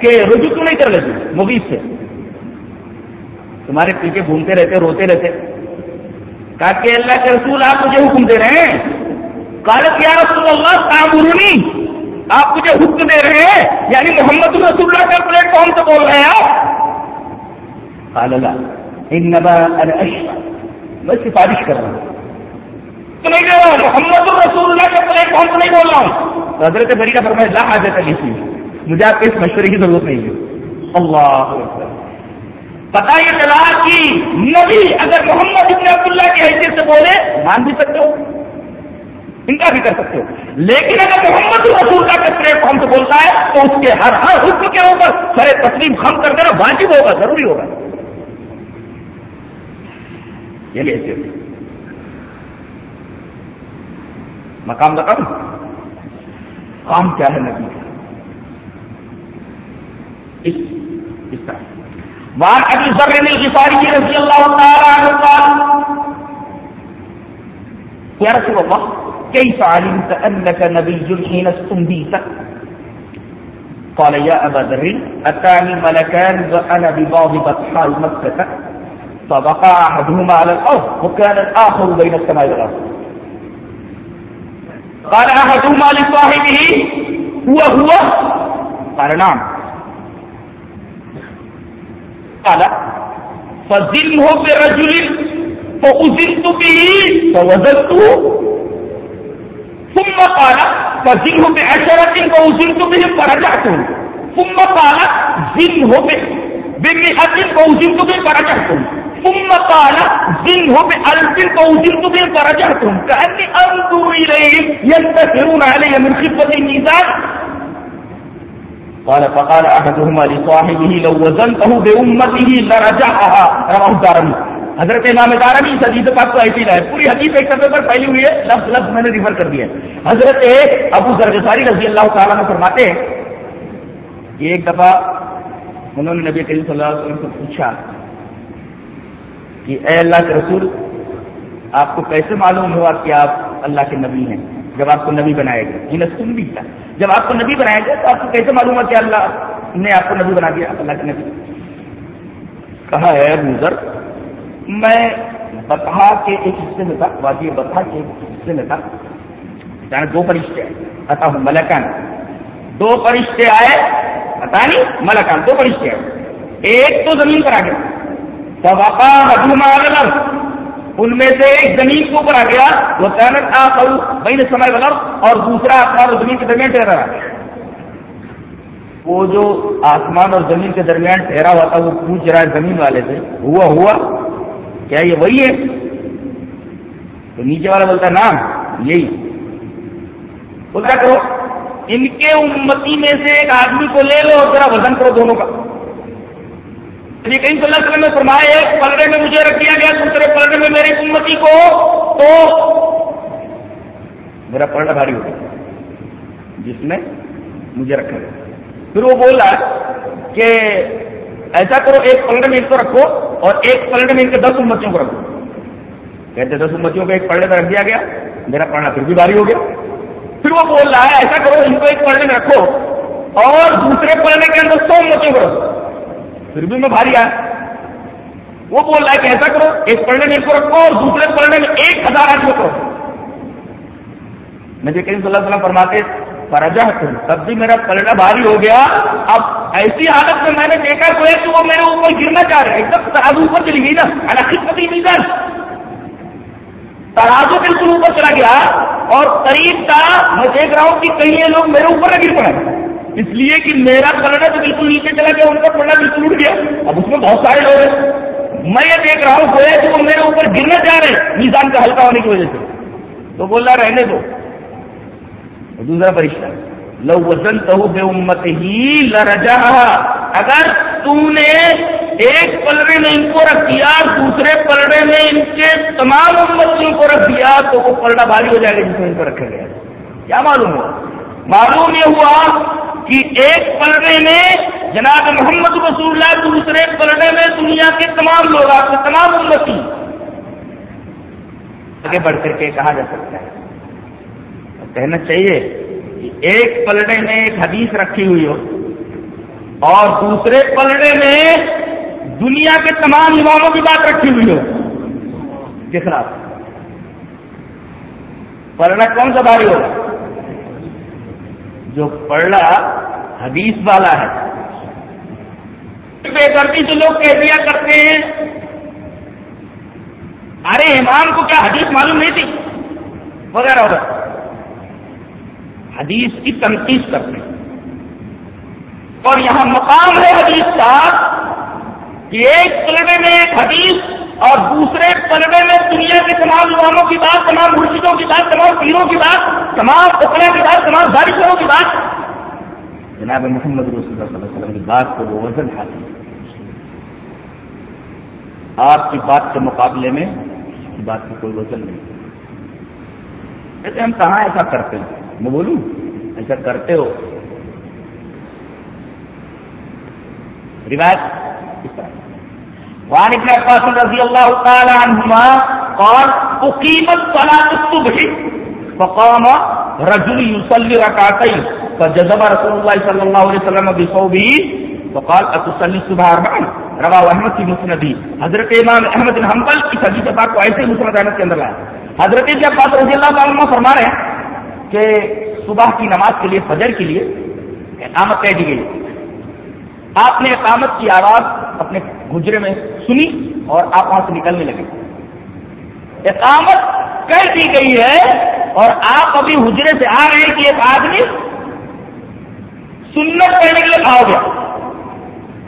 کہ رجوع کیوں نہیں کر لیتے؟ مغیب سے۔ تمہارے پیچھے گھومتے رہتے، روتے رہتے۔ کہا کہ اللہ کے رسول آپ مجھے حکم دے رہے ہیں۔ کالت یا رسول اللہ تعمرونی آپ مجھے حکم دے رہے ہیں یعنی محمد رسول اللہ کا پلیٹ فارم سے بول رہے ہیں آپ۔ انما میں سفارش کر رہا ہوں۔ تو نہیں کہہ رہا ہوں محمد رسول اللہ کا پلیٹ فارم سے نہیں بول رہا ہوں۔ حضرت بری کا فرمایا، لا حاجت علی سی مجھے آپ کے اس مشورے کی ضرورت نہیں ہے۔ اللہ پتا یہ چلا کہ نبی اگر محمد ابن عبداللہ کی حیثیت سے بولے، مان بھی سکتے ہو۔ انکار بھی کر سکتے ہو۔ لیکن اگر محمد رسول کا کے پلیٹ فارم سے بولتا ہے، تو اس کے ہر ہر حکم کے اوپر سر تسلیم خم کر دینا واجب ہوگا، ضروری ہوگا۔ یہ حیثیت مقام رقم کام کیا ہے نبی کا؟ اس طرح۔ وان ابھی ذر الغفاری رضی اللہ تعالی عنہ یا رسول اللہ كيف علمت أنك نبي حين استنبيت قال يا أبا ذر أتاني ملكان وأنا ببعض بطحاء مكة فبقى أحدهما على الأرض وكان الآخر بين السماء والأرض قال أحدهما لصاحبه، هو هو؟ قال نعم. قال فزنه برجل فأزلت به فوزلته ثم قال، فزنه بعشرة فوزنت بهم فرجعتهم ثم قال، زنه بمئة فوزنت بهم فرجعتهم ثم قال، زنه بألف فوزنت بهم فرجعتهم كأني أنظر إليهم ينتصرون علي من خفة الميزان. قال، فقال أحدهما لصاحبه، لو وزنته بأمته لرجعها. رواه الدارمي. حضرت امام دارمی اس حدیث پاک کو ایسی ہے پوری حدیث ایک سفے پر پھیلی ہوئی ہے. لفظ لفظ میں نے ریفر کر دیا حضرت ابو ذرغساری رضی اللہ تعالیٰ نے فرماتے ہیں کہ ایک دفعہ انہوں نے نبی کریم صلی اللہ علیہ وسلم سے پوچھا کہ اے اللہ کے رسول، آپ کو کیسے معلوم ہوا کہ آپ اللہ کے نبی ہیں؟ جب آپ کو نبی بنایا گیا. جی، انہیں سن بھی تھا جب آپ کو نبی بنایا گیا تو آپ کو کیسے معلوم ہوا کہ اللہ نے آپ کو نبی بنا دیا؟ اللہ کے نبی. کہا ہے ابو ذر میں بتہا کے ایک حصے میں تھا وادی بتہا کے ایک حصے میں تھا۔ یعنی دو فرشتے آئے پتا ہوں ملکان۔ دو فرشتے آئے پتا نہیں ملکان، دو فرشتے آئے۔ ایک تو زمین پر آ گیا۔ توقع حجوما ان میں سے ایک زمین کے اوپر آ گیا۔ وہ تعلق آ کروں بین سمے غلط اور دوسرا آسمان اور زمین کے درمیان ٹھہرا آ گیا وہ جو آسمان اور زمین کے درمیان ٹھہرا ہوا تھا، وہ پوچھ رہا ہے زمین والے سے، ہوا ہوا؟ کیا یہ وہی ہے؟ تو نیچے والا بولتا نام یہی۔ بولتا کرو، ان کے امتی میں سے ایک آدمی کو لے لو اور ذرا وزن کرو دونوں کا۔ کہیں صلی اللہ علیہ وسلم نے فرمایا، ایک پلڑے میں مجھے رکھ دیا گیا، دوسرے پلڑے میں میری امتی کو، تو میرا پلڑا بھاری ہو گیا، جس میں مجھے رکھا گیا۔ پھر وہ بول رہا ہے کہ ایسا کرو، ایک پلڑے میں ان کو رکھو اور ایک پلڑے میں ان کے دس امتیوں کو رکھو۔ کہتے دس امتیوں کو ایک پلڑے میں رکھ دیا گیا، میرا پڑھنا پھر بھی بھاری ہو گیا۔ پھر وہ بول رہا ہے، ایسا کرو، ان کو ایک پلڑے میں رکھو اور دوسرے پلڑے کے اندر سو امتیوں کو رکھو۔ پھر بھی میں بھاری آیا۔ وہ بول رہا ہے کہ ایسا کرو، ایک پلڑے میں ان کو رکھو اور دوسرے پلڑے میں ایک ہزار آدمی کو رکھو۔ نبی کریم صلی اللہ علیہ وسلم فرماتے فرجا تب بھی میرا پلڑا بھاری ہو گیا۔ اب ایسی حالت میں میں نے دیکھا تو ہے کہ وہ میرے اوپر گرنا چاہ رہے ایک دم ترازو اوپر چلی گئی نا۔ الخط میزان۔ ترازو بالکل اوپر چلا گیا اور قریب تھا۔ میں دیکھ رہا ہوں کہ کہیں یہ لوگ میرے اوپر نہ گر پڑے۔ اس لیے کہ میرا پلڑا تو بالکل نیچے چلا گیا، ان کا پلڑا بالکل اٹھ گیا۔ اب اس میں بہت سارے لوگ ہیں۔ میں یہ دیکھ رہا ہوں گویا کہ وہ میرے اوپر گرنا چاہ رہے میزان کا ہلکا ہونے کی وجہ سے۔ تو بول رہا رہنے دو۔ دوسرا فرشتہ۔ لو وزن تو بے امت ہی لرجا اگر تم نے ایک پلڑے میں ان کو رکھ دیا، دوسرے پلڑے میں ان کے تمام امتوں کو رکھ دیا، تو وہ پلڑا بھاری ہو جائے گا جس میں ان کو رکھا گیا۔ کیا معلوم ہوا؟ معلوم یہ ہوا کہ ایک پلڑے میں جناب محمد رسول اللہ دوسرے پلڑے میں دنیا کے تمام لوگ آپ کے تمام امتی، آگے بڑھ کر کے کہا جا سکتا ہے۔ کہنا چاہیے کہ ایک پلڑے میں ایک حدیث رکھی ہوئی ہو اور دوسرے پلڑے میں دنیا کے تمام اماموں کی بات رکھی ہوئی ہو۔ کس رات پلڑا کون سا بھاری ہوگا؟ جو پلڑا حدیث والا ہے۔ بے دردی سے لوگ کہہ دیا کرتے ہیں، ارے امام کو کیا حدیث معلوم نہیں تھی؟ وغیرہ وغیرہ۔ حدیث کی تنقید کرتے ہیں اور یہاں مقام ہے حدیث کا کہ ایک پلڑے میں ایک حدیث اور دوسرے پلڑے میں دنیا کے تمام اماموں کی بات، تمام مرشدوں کی بات، تمام پیروں کی بات، تمام اکڑوں کی بات، تمام بارشوں کی بات۔ جناب محمد رسول اللہ صلی اللہ علیہ وسلم کی بات کو وہ وزن حاصل آپ کی بات کے مقابلے میں اس کی بات کا کوئی وزن نہیں۔ ایسے ہم کہاں ایسا کرتے ہیں؟ میں بولوں؟ ایسا کرتے ہو۔ روایت اس طرح۔ وعن ابن عباس رضي الله تعالى عنهما قال أقيمت صلاة الصبح، فقام رجل يصلي ركعتين فجذب رسول الله صلى الله عليه وسلم بصوبه، فقال أتصلي الصبح أربعا روا احمد کی مسندی حضرت امام احمد بن حنبل کی حدیث پاک کو ایسے مسند احمد کے اندر لایا۔ حضرت ابن عباس رضی اللہ تعالیٰ فرما رہے ہیں کہ صبح کی نماز کے لیے فجر کے لیے اقامت کہہ دی گئی۔ آپ نے اقامت کی آواز اپنے گجرے میں سنی اور آپ وہاں سے نکلنے لگے۔ اقامت کہہ دی گئی ہے اور آپ ابھی حجرے سے آ رہے ہیں کہ ایک آدمی سنت پڑھنے کے لیے کھاؤ گیا۔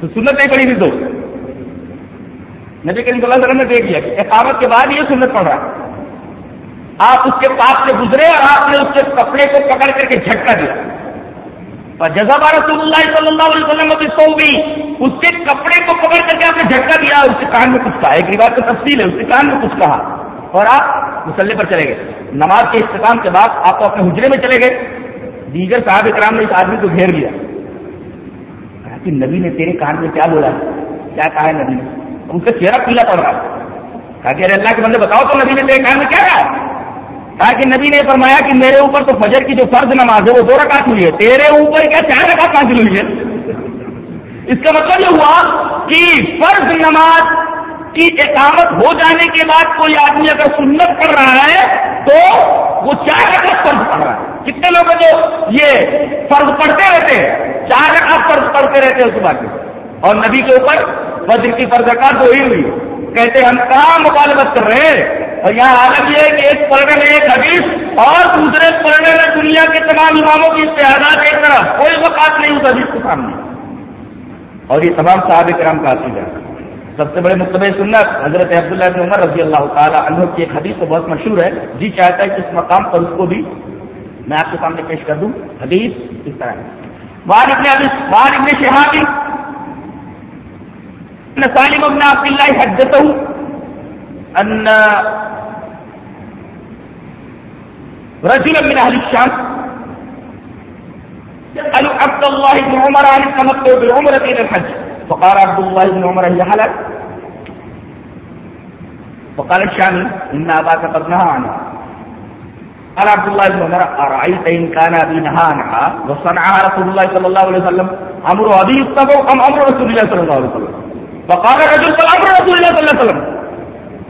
تو سنت نہیں پڑی تھی تو۔ نبی کریم صلی اللہ علیہ وسلم نے دیکھ لیا کہ اقامت کے بعد یہ سنت پڑھ رہا ہے۔ آپ اس کے پاس سے گزرے اور آپ نے اس کے کپڑے کو پکڑ کر کے جھٹکا دیا۔ جزاب رسول اللہ صلی اللہ علیہ وسلم کی سو بھی اس کے کپڑے کو پکڑ کر کے آپ نے جھٹکا دیا اس کے کان میں کچھ کہا۔ ایک روایت کا تفصیل ہے، اس کے کان میں کچھ کہا۔ اور آپ مسلح پر چلے گئے۔ نماز کے اختتام کے بعد آپ کو اپنے حجرے میں چلے گئے۔ دیگر صاحب اکرام نے اس آدمی کو گھیر لیا۔ کہا کہ نبی نے تیرے کان میں کیا بولا؟ کیا کہا ہے نبی نے؟ ان کا چہرہ پیلا پڑ رہا کہا کہ ارے اللہ کے بندے، بتاؤ تو نبی نے تیرے کان میں کیا کہا کہا کہ نبی نے فرمایا کہ میرے اوپر تو فجر کی جو فرض نماز ہے وہ دو رکعت ہوئی ہے۔ تیرے اوپر کیا چار رکعت حاصل ہوئی ہے؟ اس کا مطلب یہ ہوا کہ فرض نماز کی اقامت ہو جانے کے بعد کوئی آدمی اگر سنت کر رہا ہے تو وہ چار رکعت فرض پڑھ رہا ہے۔ کتنے لوگ جو یہ فرض پڑھتے رہتے ہیں؟ چار رکعت فرض پڑھتے رہتے ہیں اس بات اور نبی کے اوپر فجر کی فرض رکعت دو ہی ہوئی۔ کہتے ہم کہاں مطالبت کر رہے ہیں؟ اور یہاں حالت یہ ہے کہ ایک پلڑے میں ایک حدیث اور دوسرے پلڑے میں دنیا کے تمام اماموں کی اتحادات ایک طرح، کوئی وقات نہیں اس حدیث کے سامنے۔ اور یہ تمام صاحب کرام کا عقیدہ سب سے بڑے مطلب سنت حضرت عبداللہ بن عمر رضی اللہ تعالیٰ عنہ کی ایک حدیث تو بہت مشہور ہے۔ جی چاہتا ہے کہ اس مقام پر اس کو بھی میں آپ کے سامنے پیش کر دوں۔ حدیث اس طرح ہے۔ وہاں ابن وہاں ابن شہابی سالم ابن عبد اللہ حدت ان رجل من اهل الشام يسأل عبد الله بن عمر عن التمتع بالعمرة إلى الحج. فقال عبد الله بن عمر هي حلال. فقال الشامي إن أباك قد نهى عنها قال عبد الله بن عمر أرأيت إن كان أبي نهى عنها وصنعها رسول الله صلى الله عليه وسلم أمر أبي يتبع أم أمر رسول الله صلى الله عليه وسلم. فقال الرجل فالأمر رسول الله صلى الله عليه وسلم.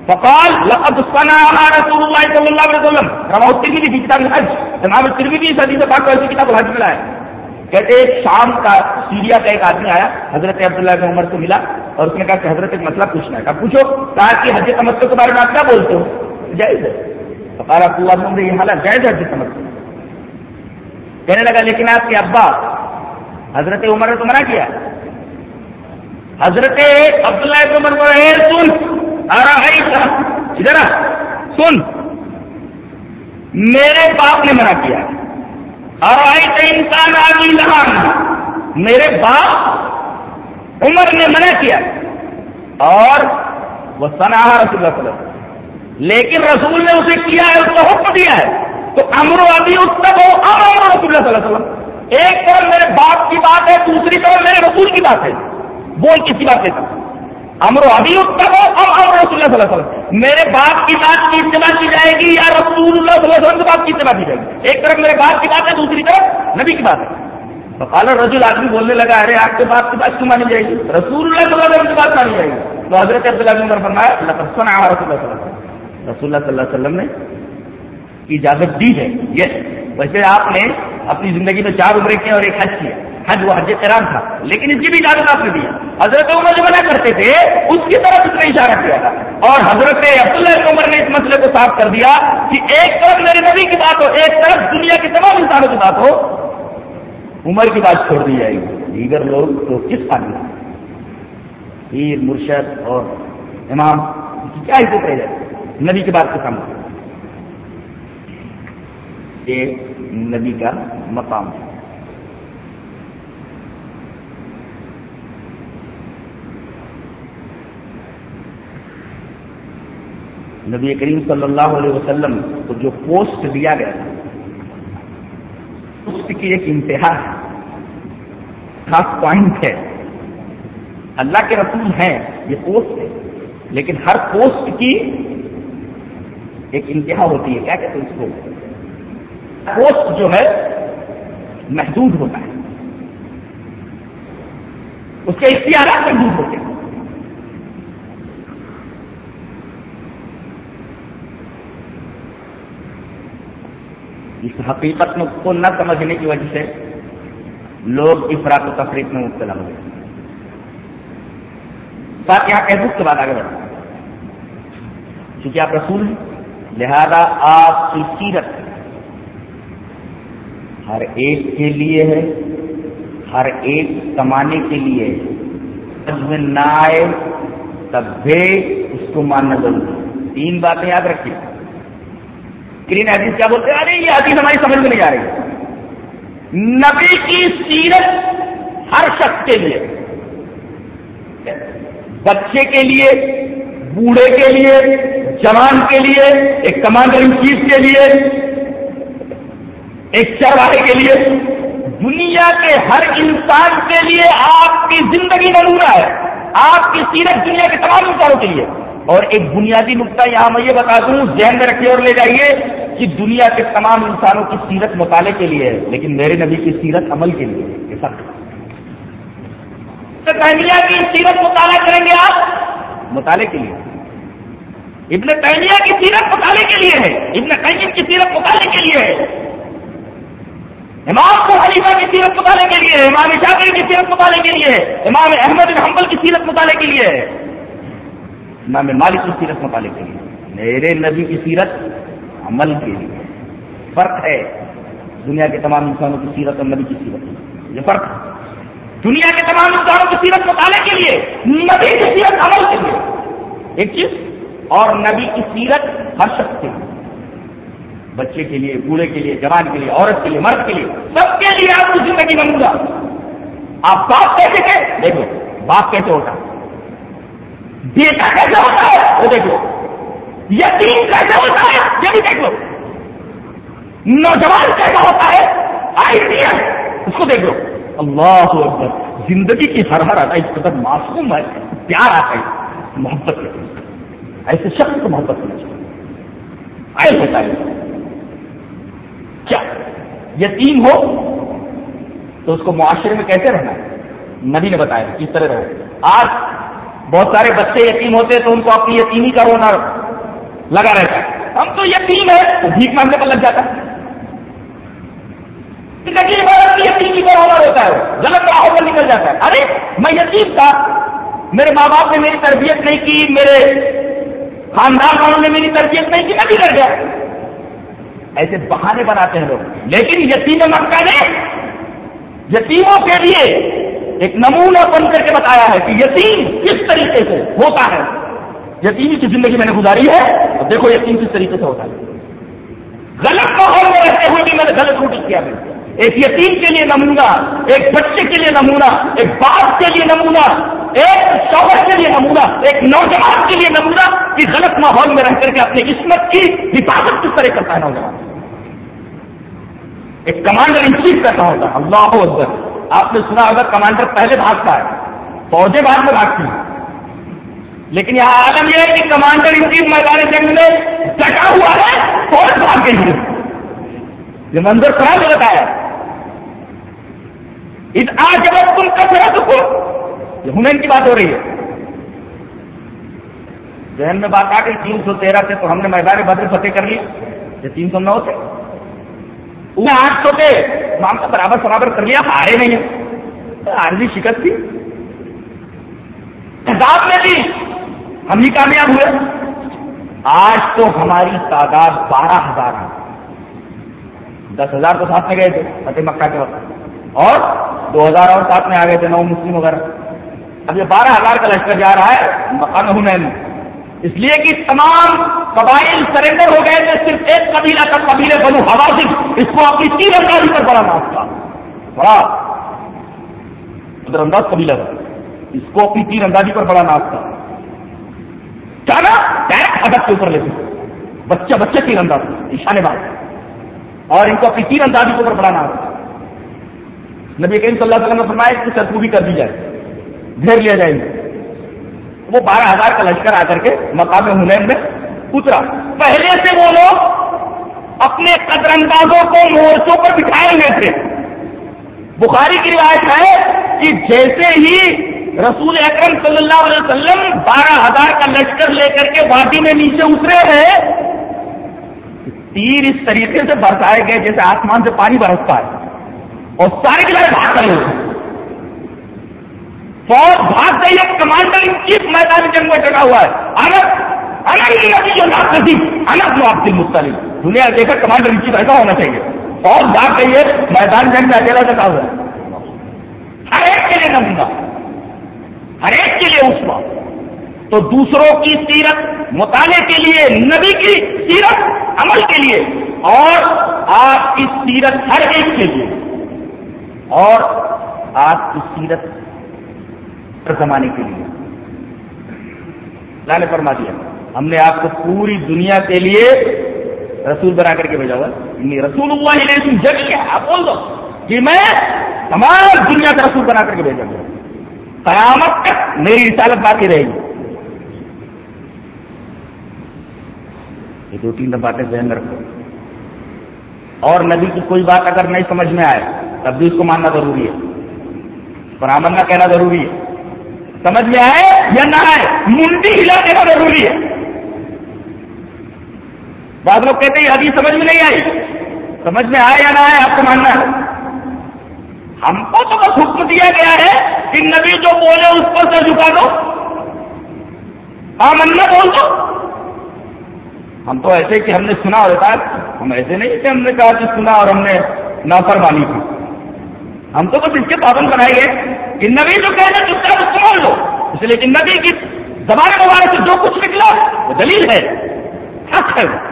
فقال، لقد صنعها رسول الله صلى الله عليه وسلم. رواه الترمذي في كتاب الحج. امام الترمذي اس حدیث پاک کو اسی کتاب الحج میں لایا کہتے ایک شام کا سیریا کا ایک آدمی آیا، حضرت عبداللہ بن عمر سے ملا اور اس نے کہا کہ حضرت ایک مسئلہ پوچھنا ہے۔ کہا، پوچھو، کہا کہ حج تمتع کے بارے میں آپ کیا بولتے ہو؟ جائز ہے۔ فقال، عبداللہ بن عمر، یہ حالت جائز ہے حج تمتع کہنے لگا، لیکن آپ کے ابا، حضرت عمر نے تو منع کیا حضرت عبداللہ بن عمر کو سن۔ ادھر سن۔ میرے باپ نے منع کیا۔ اور آئی انسان آگی نہان میرے باپ عمر نے منع کیا۔ اور وہ سنا رسول اللہ صلی اللہ علیہ وسلم۔ لیکن رسول نے اسے کیا ہے؟ اس کو حکم دیا ہے۔ تو امرو ابھی اس تک ہو اب امر رسول اللہ صلی اللہ علیہ وسلم۔ ایک طرف میرے باپ کی بات ہے، دوسری طرف میرے رسول کی بات ہے۔ بول کسی بات نہیں امر ابھی اتر ہو، اب امر رسول اللہ صلی اللہ علیہ وسلم۔ میرے باپ کی بات کی اتباع کی جائے گی یا رسول اللہ صلی اللہ علیہ وسلم کی بات کی اتباع کی جائے گی؟ ایک طرف میرے باپ کی بات ہے، دوسری طرف نبی کی بات ہے۔ تو رجول آدمی بولنے لگا، ارے، آپ کے باپ کی بات کیوں مانی جائے گی؟ رسول اللہ صلی اللہ علیہ وسلم کی بات مانی جائے گی۔ تو حضرت عبداللہ عمر فرمایا اللہ رسول اللہ صلی اللہ علیہ وسلم۔ رسول اللہ صلی اللہ علیہ وسلم نے اجازت دی ہے یس ویسے آپ نے اپنی زندگی میں چار عمریں کی اور ایک حج کیا حج وہ حج کرام تھا۔ لیکن اس کی بھی اجازت آپ نے دیا حضرت عمر جو منع کرتے تھے، اس کی طرف اس نے اشارہ کیا تھا۔ اور حضرت عبداللہ عمر نے اس مسئلے کو صاف کر دیا کہ ایک طرف میرے نبی کی بات ہو، ایک طرف دنیا کے تمام انسانوں کی بات ہو۔ عمر کی بات چھوڑ دی جائے گی۔ دیگر لوگ تو کس پانی پیر، مرشد اور امام کیا عزت رہ جائے؟ نبی کی بات کے سامنے یہ نبی کا مقام ہے۔ نبی کریم صلی اللہ علیہ وسلم کو جو پوسٹ دیا گیا اس کی ایک انتہا ہے، خاص پوائنٹ ہے۔ اللہ کے رسول ہیں، یہ پوسٹ ہے، لیکن ہر پوسٹ کی ایک انتہا ہوتی ہے۔ کیا کہتے ہیں اس کو؟ پوسٹ جو ہے، محدود ہوتا ہے۔ اس کے اختیارات محدود ہوتے ہیں۔ اس حقیقت کو نہ سمجھنے کی وجہ سے لوگ افراد و تفریح میں مبتلا ہو گئے۔ بات یہاں کہہ کے بعد آگے بڑھا چونکہ آپ رسول ہیں، لہذا آپ کی سیرت ہر ایک کے لیے ہے، ہر ایک کمانے کے لیے میں نہ آئے، تب بھی اس کو ماننا ضروری تین باتیں یاد رکھیے۔ گرین حدیث کیا بولتے ہیں؟ ارے، یہ حدیث ہماری سمجھ میں نہیں آ رہی۔ نبی کی سیرت ہر شخص کے لیے، بچے کے لیے، بوڑھے کے لیے، جوان کے لیے، ایک کمانڈر ان چیف کے لیے، ایک چرواہے کے لیے، دنیا کے ہر انسان کے لیے آپ کی زندگی نمونہ ہے۔ آپ کی سیرت دنیا کے تمام انسانوں کے لیے۔ اور ایک بنیادی نقطہ یہاں میں یہ بتا دوں، ذہن میں رکھیے اور لے جائیے۔ کہ دنیا کے تمام انسانوں کی سیرت مطالعے کے لیے ہے لیکن میرے نبی کی سیرت عمل کے لیے یہ سب تہمیہ کی سیرت مطالعہ کریں گے آپ مطالعے کے لیے ابن تہمیہ کی سیرت مطالعے کے لیے ہے ابن قیم کی سیرت مطالعے کے لیے ہے امام کو حلیفہ کی سیرت مطالعے کے لیے امام شاکر کی سیرت مطالعے کے لیے امام احمد حنبل کی سیرت مطالعے کے لیے امام مالک کی سیرت مطالعے کے لیے میرے نبی کی سیرت عمل کے لیے۔ فرق ہے۔ دنیا کے تمام انسانوں کی سیرت اور نبی کی سیرت۔ یہ فرق ہے۔ دنیا کے تمام انسانوں کی سیرت مطالعے کے لیے، نبی کی سیرت عمل کے لیے۔ ایک چیز، اور نبی کی سیرت ہر شخص کے لیے۔ بچے کے لیے، بوڑھے کے لیے، جوان کے لیے، عورت کے لیے، مرد کے لیے، سب کے لیے آپ کی زندگی میں گا آپ باپ کیسے کہ دیکھو، باپ کیسے ہوتا بیٹا کیسے ہوتا ہے؟ وہ دیکھو۔ یتیم کیسے ہوتا ہے؟ یہ بھی دیکھ لو۔ نوجوان کیسا ہوتا ہے؟ آئی پی ایس اس کو دیکھ لو۔ اللہ اکبر، زندگی کی ہر ہر آتا اس قدر معصوم ہے، پیار آتا ہے، محبت ایسے شخص کو محبت کرنا چاہیے۔ ایسے ہوتا ہے۔ کیا؟ یتیم ہو؟ تو اس کو معاشرے میں کیسے رہنا ہے؟ نبی نے بتایا، کس طرح رہے آج بہت سارے بچے یتیم ہوتے ہیں تو ان کو اپنی یتیمی کا رونا لگا رہتا ہے۔ ہم تو یتیم ہے تو بھیک مانگنے پر لگ جاتا ہے۔ یتیمی کا رونا ہوتا ہے۔ غلط راہوں پر نکل جاتا ہے۔ ارے، میں یتیم تھا۔ میرے ماں باپ نے میری تربیت نہیں کی، میرے خاندان والوں نے میری تربیت نہیں کی، میں بگڑ گیا۔ ایسے بہانے بناتے ہیں لوگ۔ لیکن یتیم مکہ نے یتیموں کے لیے ایک نمونہ بن کر کے بتایا ہے کہ یتیم کس طریقے سے ہوتا ہے۔ یتیمی کی زندگی میں نے گزاری ہے؟ اور دیکھو یتیم کس طریقے سے ہوتا ہے۔ غلط ماحول میں رہتے ہوئے بھی میں نے غلط روٹی کیا ہے۔ ایک یتیم کے لیے نمونہ، ایک بچے کے لیے نمونہ، ایک باپ کے لیے نمونہ، ایک شوہر کے لیے نمونہ، ایک نوجوان کے لیے نمونہ کہ غلط ماحول میں رہ کر کے اپنی قسمت کی حفاظت کس طرح کرتا ہے نوجوان ایک کمانڈر ان چیف کیسا ہوتا ہے اللہ اکبر۔ آپ نے سنا اگر کمانڈر پہلے بھاگتا ہے، فوجیں بعد میں بھاگتی ہیں۔ لیکن یہاں عالم یہ ہے کہ کمانڈر ان چیف میدان جنگ میں ڈٹا ہوا ہے فوج بھاگ گئی ہے۔ یہ منظر خراب ہوتا ہے۔ اس آج جب تم کثرت کو یہ ہنین کی بات ہو رہی ہے۔ ذہن میں بات آ گئی، تین سو تیرہ سے تو ہم نے میدان بدر فتح کر لیا یہ تین سو نو تھے۔ انہیں آٹھ سو تھے معاملہ برابر برابر کر لیا ہارے نہیں ہیں۔ عارضی شکست تھی۔ حساب میں بھی ہم ہی کامیاب ہوئے۔ آج تو ہماری تعداد بارہ ہزار ہے۔ دس ہزار تو ساتھ میں گئے تھے، فتح مکہ کے وقت۔ اور دو ہزار اور ساتھ میں آ گئے تھے، نو مسلم وغیرہ۔ اب یہ بارہ ہزار کا لشکر جا رہا ہے مکان ہنین۔ اس لیے کہ تمام قبائل سرینڈر ہو گئے تھے، صرف ایک قبیلہ کا قبیلے بنو ہوا اس کو اپنی تیر اندازی پر بڑا ناس تھا۔ بڑا۔ ادھر انداز قبیلہ تھا۔ اس کو اپنی تیر اندازی پر بڑا ناس تھا۔ چانا ڈائریکٹ ادب کے اوپر لیتے بچہ بچے تیر انداز۔ نشانے بات اور ان کو اپنی تیر اندازی کے اوپر بڑا ناس نبی کریم صلی اللہ علیہ وسلم نے فرمایا کہ سرکو بھی کر دی جائے۔ گھیر لیا جائے گا وہ بارہ ہزار کا لشکر آ کر کے مقام ہنین میں اترا۔ پہلے سے وہ لوگ اپنے قدر اندازوں کو مورچوں پر بٹھائے ہوئے تھے۔ بخاری کی روایت ہے کہ جیسے ہی رسول اکرم صلی اللہ علیہ وسلم بارہ ہزار کا لشکر لے کر کے وادی میں نیچے اترے ہیں۔ تیر اس طریقے سے برسائے گئے جیسے آسمان سے پانی برستا ہے۔ اور سارے کے لائے بھاگ رہے ہوئے فوج بھاگ گئی ہے کمانڈر ان چیف میدان جنگ میں ڈٹا ہوا ہے۔ الگ الگ جو نام آپ مختلف دنیا دیکھا کمانڈر ان چیف ایسا ہونا چاہیے۔ فوج بھاگ گئی ہے، میدان جنگ میں اکیلا ڈٹا ہوا ہے۔ ہر ایک کے لیے نمونہ ہر ایک کے لیے اس وقت تو دوسروں کی سیرت، مطالعے کے لیے، نبی کی سیرت، عمل کے لیے۔ اور آپ کی سیرت ہر ایک کے لیے۔ اور آپ کی سیرت زمانے کے لیے۔ لانے فرما دیا، ہم نے آپ کو پوری دنیا کے لیے رسول بنا کر کے بھیجا ہوا۔ رسول اللہ علیہ جگ کیا آپ بول دو۔ کہ میں تمام دنیا کا رسول بنا کر کے بھیجا گیا قیامت تک میری رسالت باقی رہے گی۔ یہ دو تین باتیں ذہن میں رکھو۔ اور نبی کی کوئی بات اگر نہیں سمجھ میں آئے، تب بھی اس کو ماننا ضروری ہے۔ برامن نہ کہنا ضروری ہے۔ سمجھ میں آئے یا نہ آئے، منڈی ہلا دینا ضروری ہے۔ بعض لوگ کہتے ہیں ابھی سمجھ میں نہیں آئی۔ سمجھ میں آئے یا نہ آئے، آپ کو ماننا ہے۔ ہم کو تو بس حکم دیا گیا ہے کہ نبی جو بولے اس پر سے جھکا دو ہاں بول دو۔ ہم تو ایسے کہ ہم نے سنا ہوتا ہے ہم ایسے نہیں کہ ہم نے کہا کہ سنا اور ہم نے نافرمانی کی۔ ہم تو بس اس کے پابند بنائے گئے کہ نبی جو کہنا چاہتا اس کو مان لو۔ اس لیے کہ نبی کی زبان مبارک سے جو کچھ نکلا، وہ دلیل ہے۔ حق ہے۔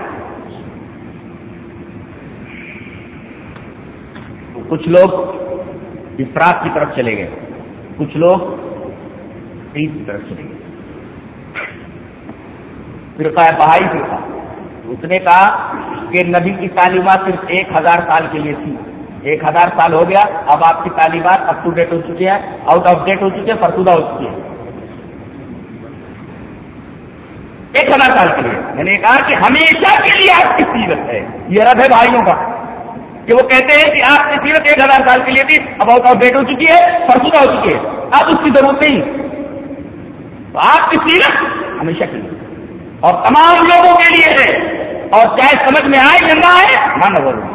کچھ لوگ افراد کی طرف چلے گئے۔ کچھ لوگ عید کی طرف چلے گئے۔ فرقہ ہے بہائی فرقہ۔ اس نے کہا کہ نبی کی تعلیمات صرف ایک ہزار سال کے لیے تھی۔ ایک ہزار سال ہو گیا، اب آپ کی تعلیمات اپ ٹو ڈیٹ ہو چکی ہے آؤٹ آف ڈیٹ ہو چکی ہے فرسودہ ہو چکی ہے ایک ہزار سال کے لیے۔ میں نے کہا کہ ہمیشہ کے لیے آپ کی سیرت ہے۔ یہ رب ہے بھائیوں کا۔ کہ وہ کہتے ہیں کہ آپ کی سیرت ایک ہزار سال کے لیے تھی اب آؤٹ آف ڈیٹ ہو چکی ہے فرسودہ ہو چکی ہے؟ اب اس کی ضرورت نہیں۔ تو آپ کی سیرت ہمیشہ کے لیے۔ اور تمام لوگوں کے لیے ہے۔ اور چاہے سمجھ میں آئے یا نہ آئے مانا ضروری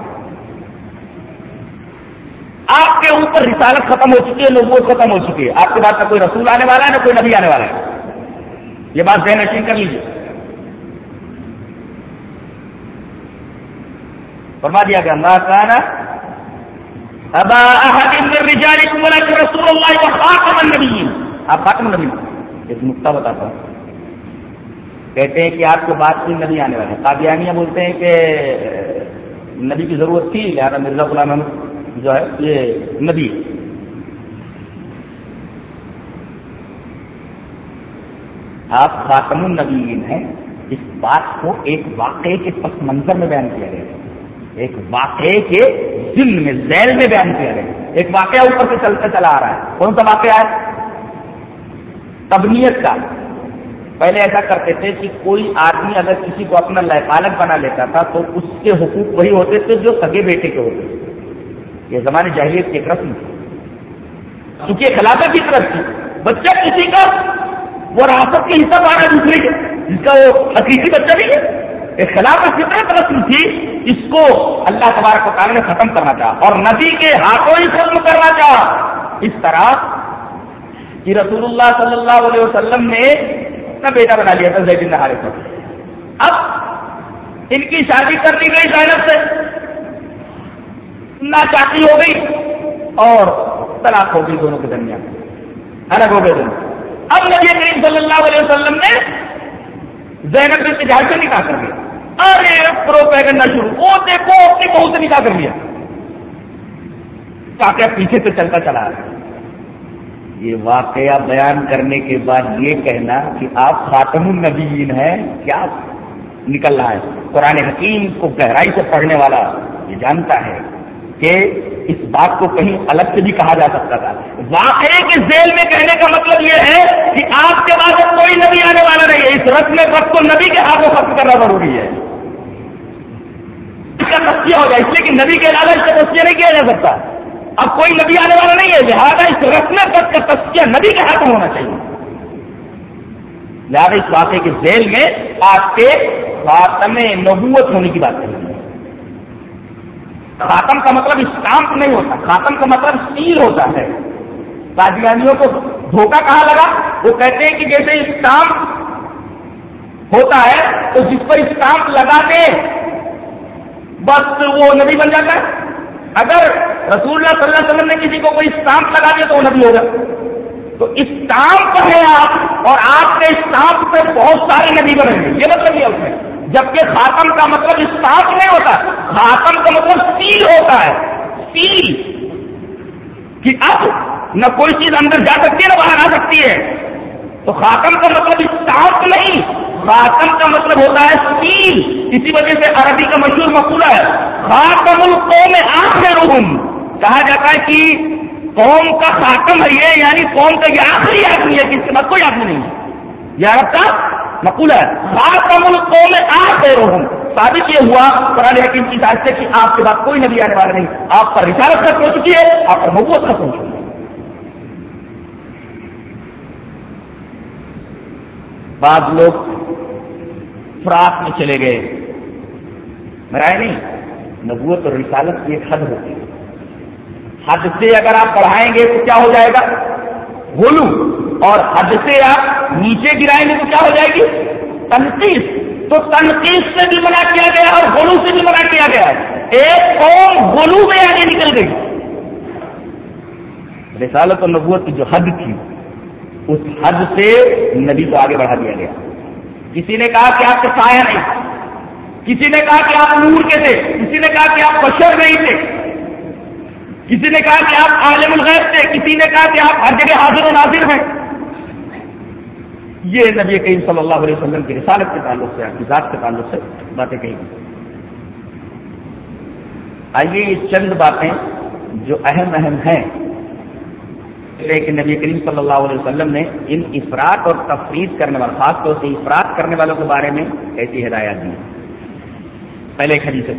آپ کے اوپر رسالت ختم ہو چکی ہے، نبوت ختم ہو چکی ہے۔ آپ کے بعد نہ کوئی رسول آنے والا ہے، نہ کوئی نبی آنے والا ہے۔ یہ بات ذہن نشین کر لیجیے فرما دیا گیا اللہ کہنا ابا رسول اللہ خاتم النبی آپ خاتم النبی ایک نقطہ بتاتا ہوں. کہتے ہیں کہ آپ کو بات کوئی نبی آنے والے قادیانیہ بولتے ہیں کہ نبی کی ضرورت تھی، لہٰذا مرزا غلام احمد جو ہے، یہ نبی آپ خاتم النبیین ہیں. اس بات کو ایک واقعے کے پس منظر میں بیان کیا گیا ایک واقعے کے دل میں، ذیل میں بیان کیا گیا۔ ایک واقعہ اوپر سے چلتا چلا آ رہا ہے۔ کون سا واقعہ ہے؟ تبنیت کا۔ پہلے ایسا کرتے تھے کہ کوئی آدمی اگر کسی کو اپنا پالک بنا لیتا تھا تو اس کے حقوق وہی ہوتے تھے جو سگے بیٹے کے ہوتے تھے۔ یہ زمانے جاہلیت کی ایک رسم تھی۔ چونکہ خلافت کی طرف تھی۔ بچہ کسی کا وہ راست کے حصہ پا رہا ہے دوسرے کے۔ جس کا وہ حقیقی بچہ نہیں ہے۔ ایک خلافت کی رسم تھی، اس کو اللہ تبارک و تعالیٰ نے ختم کرنا چاہا اور نبی کے ہاتھوں ہی ختم کرنا چاہا۔ اس طرح کہ رسول اللہ صلی اللہ علیہ وسلم نے اپنا بیٹا بنا لیا تھا زید نہارے پر اب ان کی شادی کر دی گئی زینب سے۔ نہ چاہتی ہو گئی اور طلاق ہو گئی دونوں کے درمیان۔ الگ ہو گئے دونوں۔ اب نبی کریم صلی اللہ علیہ وسلم نے زینب سے جہاز سے نکاح کر دیا۔ ارے پروپیگنڈا شروع۔ وہ دیکھو، اپنی بہو سے نکاح کر لیا۔ کاکیا پیچھے سے چلتا چلا رہا یہ واقعہ بیان کرنے کے بعد یہ کہنا کہ آپ خاتم النبیین ہیں، کیا نکل رہا ہے؟ قرآن حکیم کو گہرائی سے پڑھنے والا یہ جانتا ہے کہ اس بات کو کہیں الگ سے بھی کہا جا سکتا تھا۔ واقعے کے ذیل میں کہنے کا مطلب یہ ہے کہ آپ کے بعد کوئی نبی آنے والا نہیں ہے۔ اس رسم وقت کو نبی کے ہاتھوں ختم کرنا ضروری ہے۔ اس کا تصیہ ہو اس لیے کہ نبی کے علاوہ اس کا تصیہ نہیں کیا جا سکتا۔ اب کوئی نبی آنے والا نہیں ہے۔ لہٰذا اس رسم وقت کا تصیہ نبی کے ہاتھوں ہونا چاہیے۔ لہٰذا اس واقعے کے ذیل میں آپ کے خاتم نبوت ہونے کی بات کریں خاتم کا مطلب اسٹامپ نہیں ہوتا، خاتم کا مطلب سیل ہوتا ہے۔ راجیانیوں کو دھوکہ کہاں لگا؟ وہ کہتے ہیں کہ جیسے اسٹامپ ہوتا ہے، تو جس پر اسٹامپ لگا کے بس وہ نبی بن جاتا ہے۔ اگر رسول اللہ صلی اللہ علیہ وسلم نے کسی کو کوئی اسٹامپ لگا دیا تو وہ نبی ہوگا تو اسٹامپ ہے آپ اور آپ کے اسٹامپ پہ بہت سارے نبی بنے گے۔ یہ مطلب یہ اس میں۔ جبکہ خاتم کا مطلب اسٹاف نہیں ہوتا، خاتم کا مطلب سیل ہوتا ہے سیل کہ اب نہ کوئی چیز اندر جا سکتی ہے، نہ باہر آ سکتی ہے۔ تو خاتم کا مطلب اسٹاف نہیں، خاتم کا مطلب ہوتا ہے سیل اسی وجہ سے عربی کا مشہور مقولہ ہے، خاتم القوم آخر کہا جاتا ہے کہ قوم کا خاتم ہے یہ یعنی قوم کا یہ آخری آدمی ہے کس کے بعد کوئی آدمی نہیں ہے۔ یہ عرب کا مقول ہے خاتم القوم میں آپ ثابت یہ ہوا قرآن حکیم کی سے کہ آپ کے بعد کوئی نبی آنے والا نہیں۔ آپ پر رسالت ختم ہو چکی ہے، آپ پر مبوت ختم ہو چکی ہے۔ بعض لوگ فراق میں چلے گئے۔ میرا نہیں، نبوت اور رسالت کی ایک حد ہوتی ہے۔ حد سے اگر آپ پڑھائیں گے تو کیا ہو جائے گا؟ بولوں اور حد سے آپ نیچے گرائیں گے تو کیا ہو جائے گی؟ تنقید. تو تنقید سے بھی منع کیا گیا اور گولو سے بھی منع کیا گیا ایک قوم گولو میں آگے نکل گئی۔ رسالت و نبوت کی جو حد تھی، اس حد سے نبی کو آگے بڑھا دیا گیا۔ کسی نے کہا کہ آپ کے سایہ نہیں۔ کسی نے کہا کہ آپ نور کے تھے۔ کسی نے کہا کہ آپ بشر نہیں تھے۔ کسی نے کہا کہ آپ عالم الغیب تھے۔ کسی نے کہا کہ آپ ہر جگہ حاضر و ناظر ہیں۔ یہ نبی کریم صلی اللہ علیہ وسلم کی رسالت کے تعلق سے ذات کے تعلق سے باتیں کہی گئی آئیے یہ چند باتیں جو اہم اہم ہیں۔ لیکن نبی کریم صلی اللہ علیہ وسلم نے ان افراد اور تفریح کرنے والے، خاص طور سے افراد کرنے والوں کے بارے میں ایسی ہدایات دی۔ پہلے ایک حدیث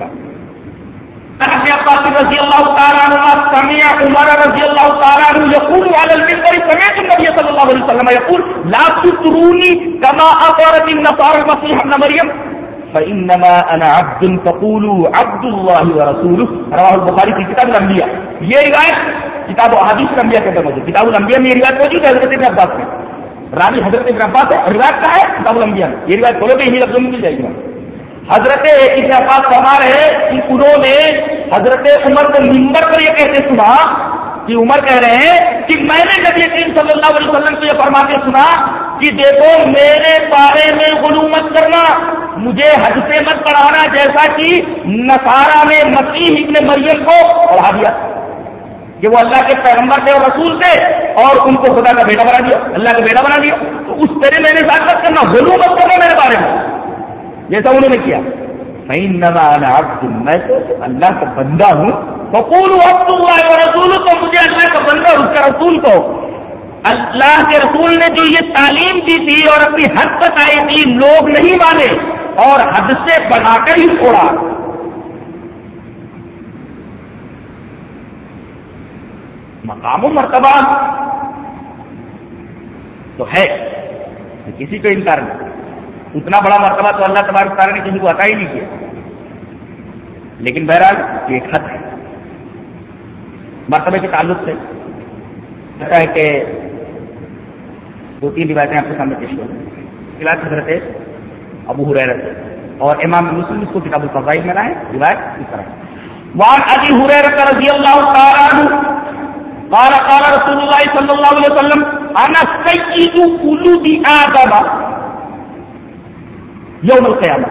کا رضی اللہ تعالیٰ سمع عمر رضی اللہ تعالیٰ یقول على المنبر سمعت النبي صلى الله عليه وسلم يقول لا تطروني كما أطرت النصارى المسيح ابن مريم فإنما أنا عبد فقولوا عبد الله ورسوله۔ رواه البخاري في كتاب الأنبياء یہ روایت کتاب و حدیث الانبیاء کے اندر موجود کتاب الانبیاء میں یہ روایت موجود ہے حضرت ابن عباس میں۔ راوی حضرت ابن عباس ہے روایت کا ہے؟ کتاب الانبیاء میں۔ یہ روایت کھولو گے لفظوں میں مل جائے گی۔ حضرت ابن عباس فرما رہے کہ انہوں نے حضرت عمر کو ممبر پر یہ کہتے سنا کہ عمر کہہ رہے ہیں کہ میں نے جب یقین صلی اللہ علیہ وسلم کو یہ فرماتے سنا کہ دیکھو میرے بارے میں غلو مت کرنا، مجھے حد سے مت پڑھانا جیسا کہ نسارا نے مسیح ابن مریم کو پڑھا دیا۔ کہ وہ اللہ کے پیغمبر تھے اور رسول تھے اور ان کو خدا کا بیٹا بنا دیا، اللہ کا بیٹا بنا دیا۔ تو اس طرح میں نے ساتھ مت کرنا، غلو مت کرنا میرے بارے میں۔ جیسا انہوں نے کیا۔ میں تو اللہ کا بندہ ہوں۔ بکول وقت ہوا ہے رسول تو مجھے اللہ کا بندہ اس کا رسول کو اللہ کے رسول نے جو یہ تعلیم دی تھی اور اپنی حد بتائی تھی، لوگ نہیں مانے۔ اور حد سے بڑھا کر ہی چھوڑا۔ مقام و مرتبہ۔ تو ہے کسی کو انکار نہیں۔ اتنا بڑا مرتبہ تو اللہ تبارک تعالیٰ نے کسی کو عطا ہی نہیں کیا۔ لیکن بہرحال یہ ایک حد ہے۔ مرتبے کے تعلق سے کہتا ہے کہ دو تین روایتیں آپ کے سامنے پیش فی الحال حضرت ابو حریرت اور امام مسلم اس کو کتاب الفضائل میں لائے، روایت اس طرح وان ابی حریرت رضی اللہ تعالیٰ عنہ قال قال رسول اللہ صلی اللہ علیہ وسلم، انا سید قلوب آدم. یوم القیامہ۔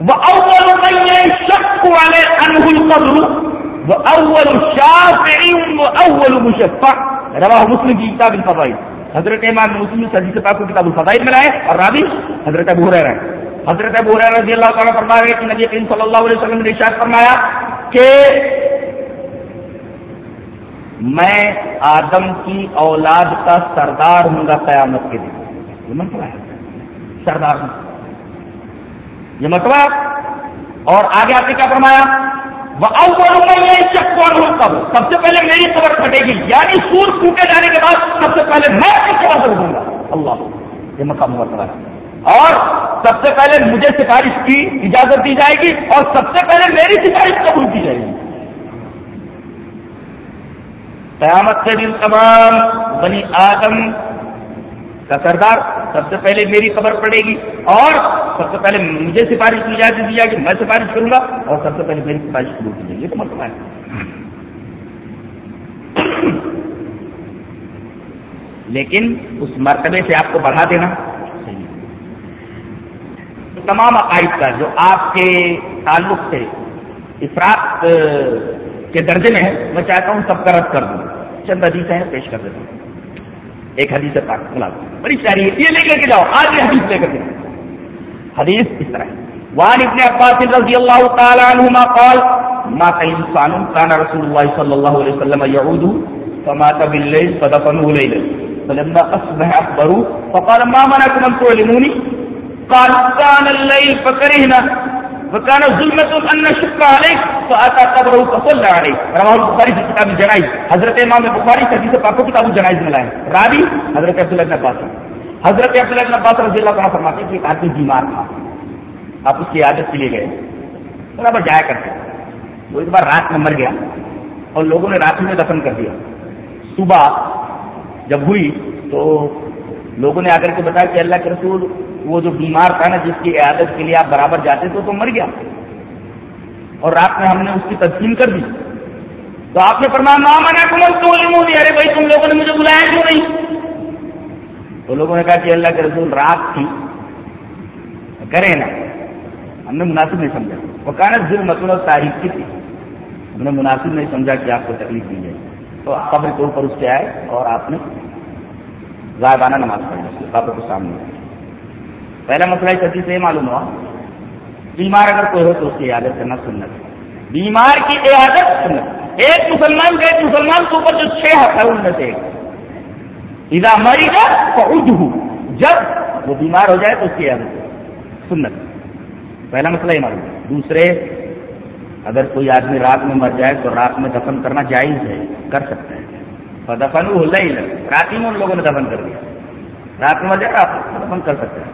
وأول من يشق على عنه القبر وأول شافع، وأول مشفع۔ رواه مسلم في كتاب الفضائل۔ حضرت امام مسلم حدیث پاک کو کتاب الفضائل میں لائے، اور راوی حضرت ابو ہریرہ۔ حضرت ابو ہریرہ رضی اللہ تعالیٰ فرما رہے کہ نبی کریم صلی اللہ علیہ وسلم نے ارشاد فرمایا کہ میں آدم کی اولاد کا سردار ہوں گا قیامت کے دن۔ یہ مسئلہ ہے۔ سردار ہوں۔ یہ مسئلہ اور آگے آپ نے کیا فرمایا؟ وہ اول میں یہ ہوں کب سب سے پہلے میری خبر پھٹے گی۔ یعنی سور پھوٹے جانے کے بعد سب سے پہلے میں اس کے بعد اٹھوں گا۔ اللہ، یہ مقام مسئلہ ہے۔ اور سب سے پہلے مجھے سفارش کی اجازت دی جائے گی اور سب سے پہلے میری سفارش قبول کی جائے گی۔ قیامت کے دن تمام بنی آدم کا سردار سب سے پہلے میری خبر پڑے گی اور سب سے پہلے مجھے سفارش کی اجازت دی جائے گی، میں سفارش کروں گا اور سب سے پہلے میری سفارش شروع کی جائے گی تو مسئلہ ہے۔ لیکن اس مرتبے سے آپ کو بڑھا دینا تمام عقائد کا جو آپ کے تعلق سے افراد کے درجے میں ہے، میں چاہتا ہوں سب کا رد کر دوں۔ چند حدیث ہیں، پیش کر دیتا ہوں۔ ایک حدیث پاک خلاف بڑی پیاری ہے۔ یہ لے کر کے جاؤ۔ آج یہ حدیث لے کر کے حدیث اس طرح وعن ابن عباس رضی اللہ تعالی عنہما قال، ما انسان كان رسول الله صلى الله عليه وسلم يعود فمات بالليل فدفنوه ليلا فلما اصبح اخبروا فقال، ما منعكم ان تعلموني قال كان الليل فكرهنا وكان ظلمة ان نشق عليك فاتى قبره فصلى عليه. رواه البخاري في كتاب الجنائز. حضرت امام بخاری حدیث پاک کو کتاب الجنائز میں لائے راوی حضرت عبداللہ بن عباس. حضرت عبداللہ بن عباس رضی اللہ عنہ فرماتے ہیں کہ ایک آدمی بیمار تھا. آپ اس کی عادت کے لیے گئے. برابر جایا کرتے. وہ ایک بار رات میں مر گیا اور لوگوں نے رات میں دفن کر دیا. صبح جب ہوئی تو لوگوں نے آ کر کے بتایا کہ اللہ کے رسول وہ جو بیمار تھا نا، جس کی عادت کے لیے آپ برابر جاتے تو تو مر گیا۔ اور رات میں ہم نے اس کی تدفین کر دی۔ تو آپ نے فرمایا، ماں منا کمل تو ارے بھائی، تم لوگوں نے مجھے بلایا کیوں نہیں؟ تو لوگوں نے کہا کہ اللہ کے رسول رات تھی۔ کرے نا۔ ہم نے مناسب نہیں سمجھا۔ وہ کہنا ظلم مطلب تاریخ کی تھی۔ ہم نے مناسب نہیں سمجھا کہ آپ کو تکلیف دی جائے۔ تو قبر کے اوپر اس سے آئے اور آپ نے غائبانہ نماز پڑھی قبر کو سامنے۔ پہلا مسئلہ اس حدیث سے یہ معلوم ہوا، بیمار اگر کوئی ہو تو اس کی عادت کرنا سنت۔ بیمار کی عادت سنت۔ ایک مسلمان کا ایک مسلمان کے اوپر جو چھ حق ہے ان میں سے ایک۔ ادا مری گا تو جب وہ بیمار ہو جائے تو اس کی عادت سنت۔ پہلا مسئلہ یہ معلوم دوسرے، اگر کوئی آدمی رات میں مر جائے تو رات میں دفن کرنا جائز ہے، کر سکتے ہیں دفن وہ ہو ہی رات ہی میں ان لوگوں نے دفن کر دیا. رات میں جائے آپ دفن کر سکتے ہیں.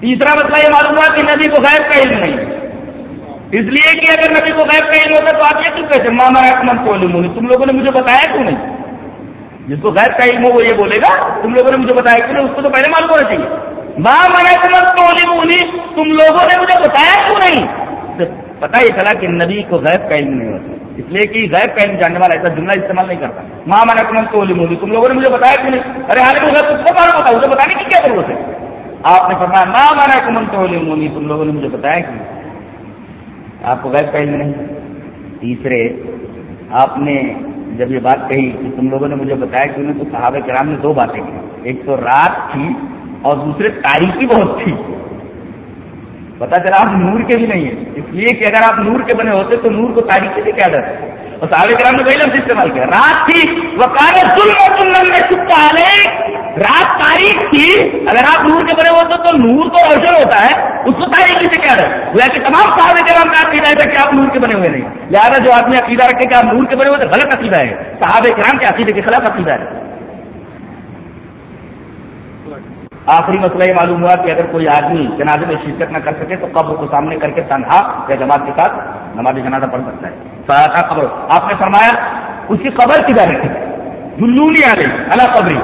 تیسرا مسئلہ یہ معلوم ہوا کہ نبی کو غائب کا علم نہیں اس لیے کہ اگر نبی کو غائب کا علم ہوتا تو آپ یہ کیوں کہتے ماں مارا من کو علم تم لوگوں نے مجھے بتایا کیوں نہیں؟ جس کو غیر کا علم ہو وہ یہ بولے گا، تم لوگوں نے مجھے بتایا کیوں نہیں؟ اس کو تو پہلے معلوم ہونا چاہیے. ماں مانا من کو علم تم لوگوں نے مجھے بتایا کیوں نہیں؟ پتا یہ چلا کہ نبی کو غیب کا علم نہیں ہوتا. اس لیے کہ غیب کا علم جاننے والا ایسا جملہ استعمال نہیں کرتا۔ ماں مانا من کو علم تم لوگوں نے مجھے بتایا کیوں نہیں؟ ارے حال میں تم کو معلوم ہوتا اسے بتانے کی کیا ضرورت ہے؟ آپ نے فرمایا ماں مانا کمن تو مونی تم لوگوں نے مجھے بتایا کہ آپ کو غیر علم نہیں۔ تیسرے، آپ نے جب یہ بات کہی کہ تم لوگوں نے مجھے بتایا کہ انہیں تو صحابہ کرام نے دو باتیں کی۔ ایک تو رات تھی اور دوسرے تاریخی بہت تھی۔ پتا چلا آپ نور کے بھی نہیں ہیں۔ اس لیے کہ اگر آپ نور کے بنے ہوتے تو نور کو تاریخی سے کیا ڈر اور صحابہ کرام نے وہی لفظ استعمال کیا، رات تھی وہ کالے ظلم میں چھپتا رات تاریخ تھی اگر آپ نور کے بنے ہوتے تو نور تو روشن ہوتا ہے، اس کو تاریخی سے کیا ڈر وہ کہ تمام صحابہ کرام کا عقیدہ ہے کہ آپ نور کے بنے ہوئے نہیں۔ لہٰذا جو آدمی عقیدہ رکھے کہ آپ نور کے بنے ہوئے تو غلط عقیدہ ہے۔ صحابہ کرام کے عقیدے کے خلاف عقیدہ ہے۔ آخری مسئلہ یہ معلوم ہوا کہ اگر کوئی آدمی جنازے میں شرکت نہ کر سکے تو قبر کو سامنے کر کے تنہا یا جماعت کے ساتھ نماز جنازہ پڑھ سکتا ہے۔ قبر۔ آپ نے فرمایا، اس کی قبر کی رکھی جلو نہیں آ رہی اللہ قبری۔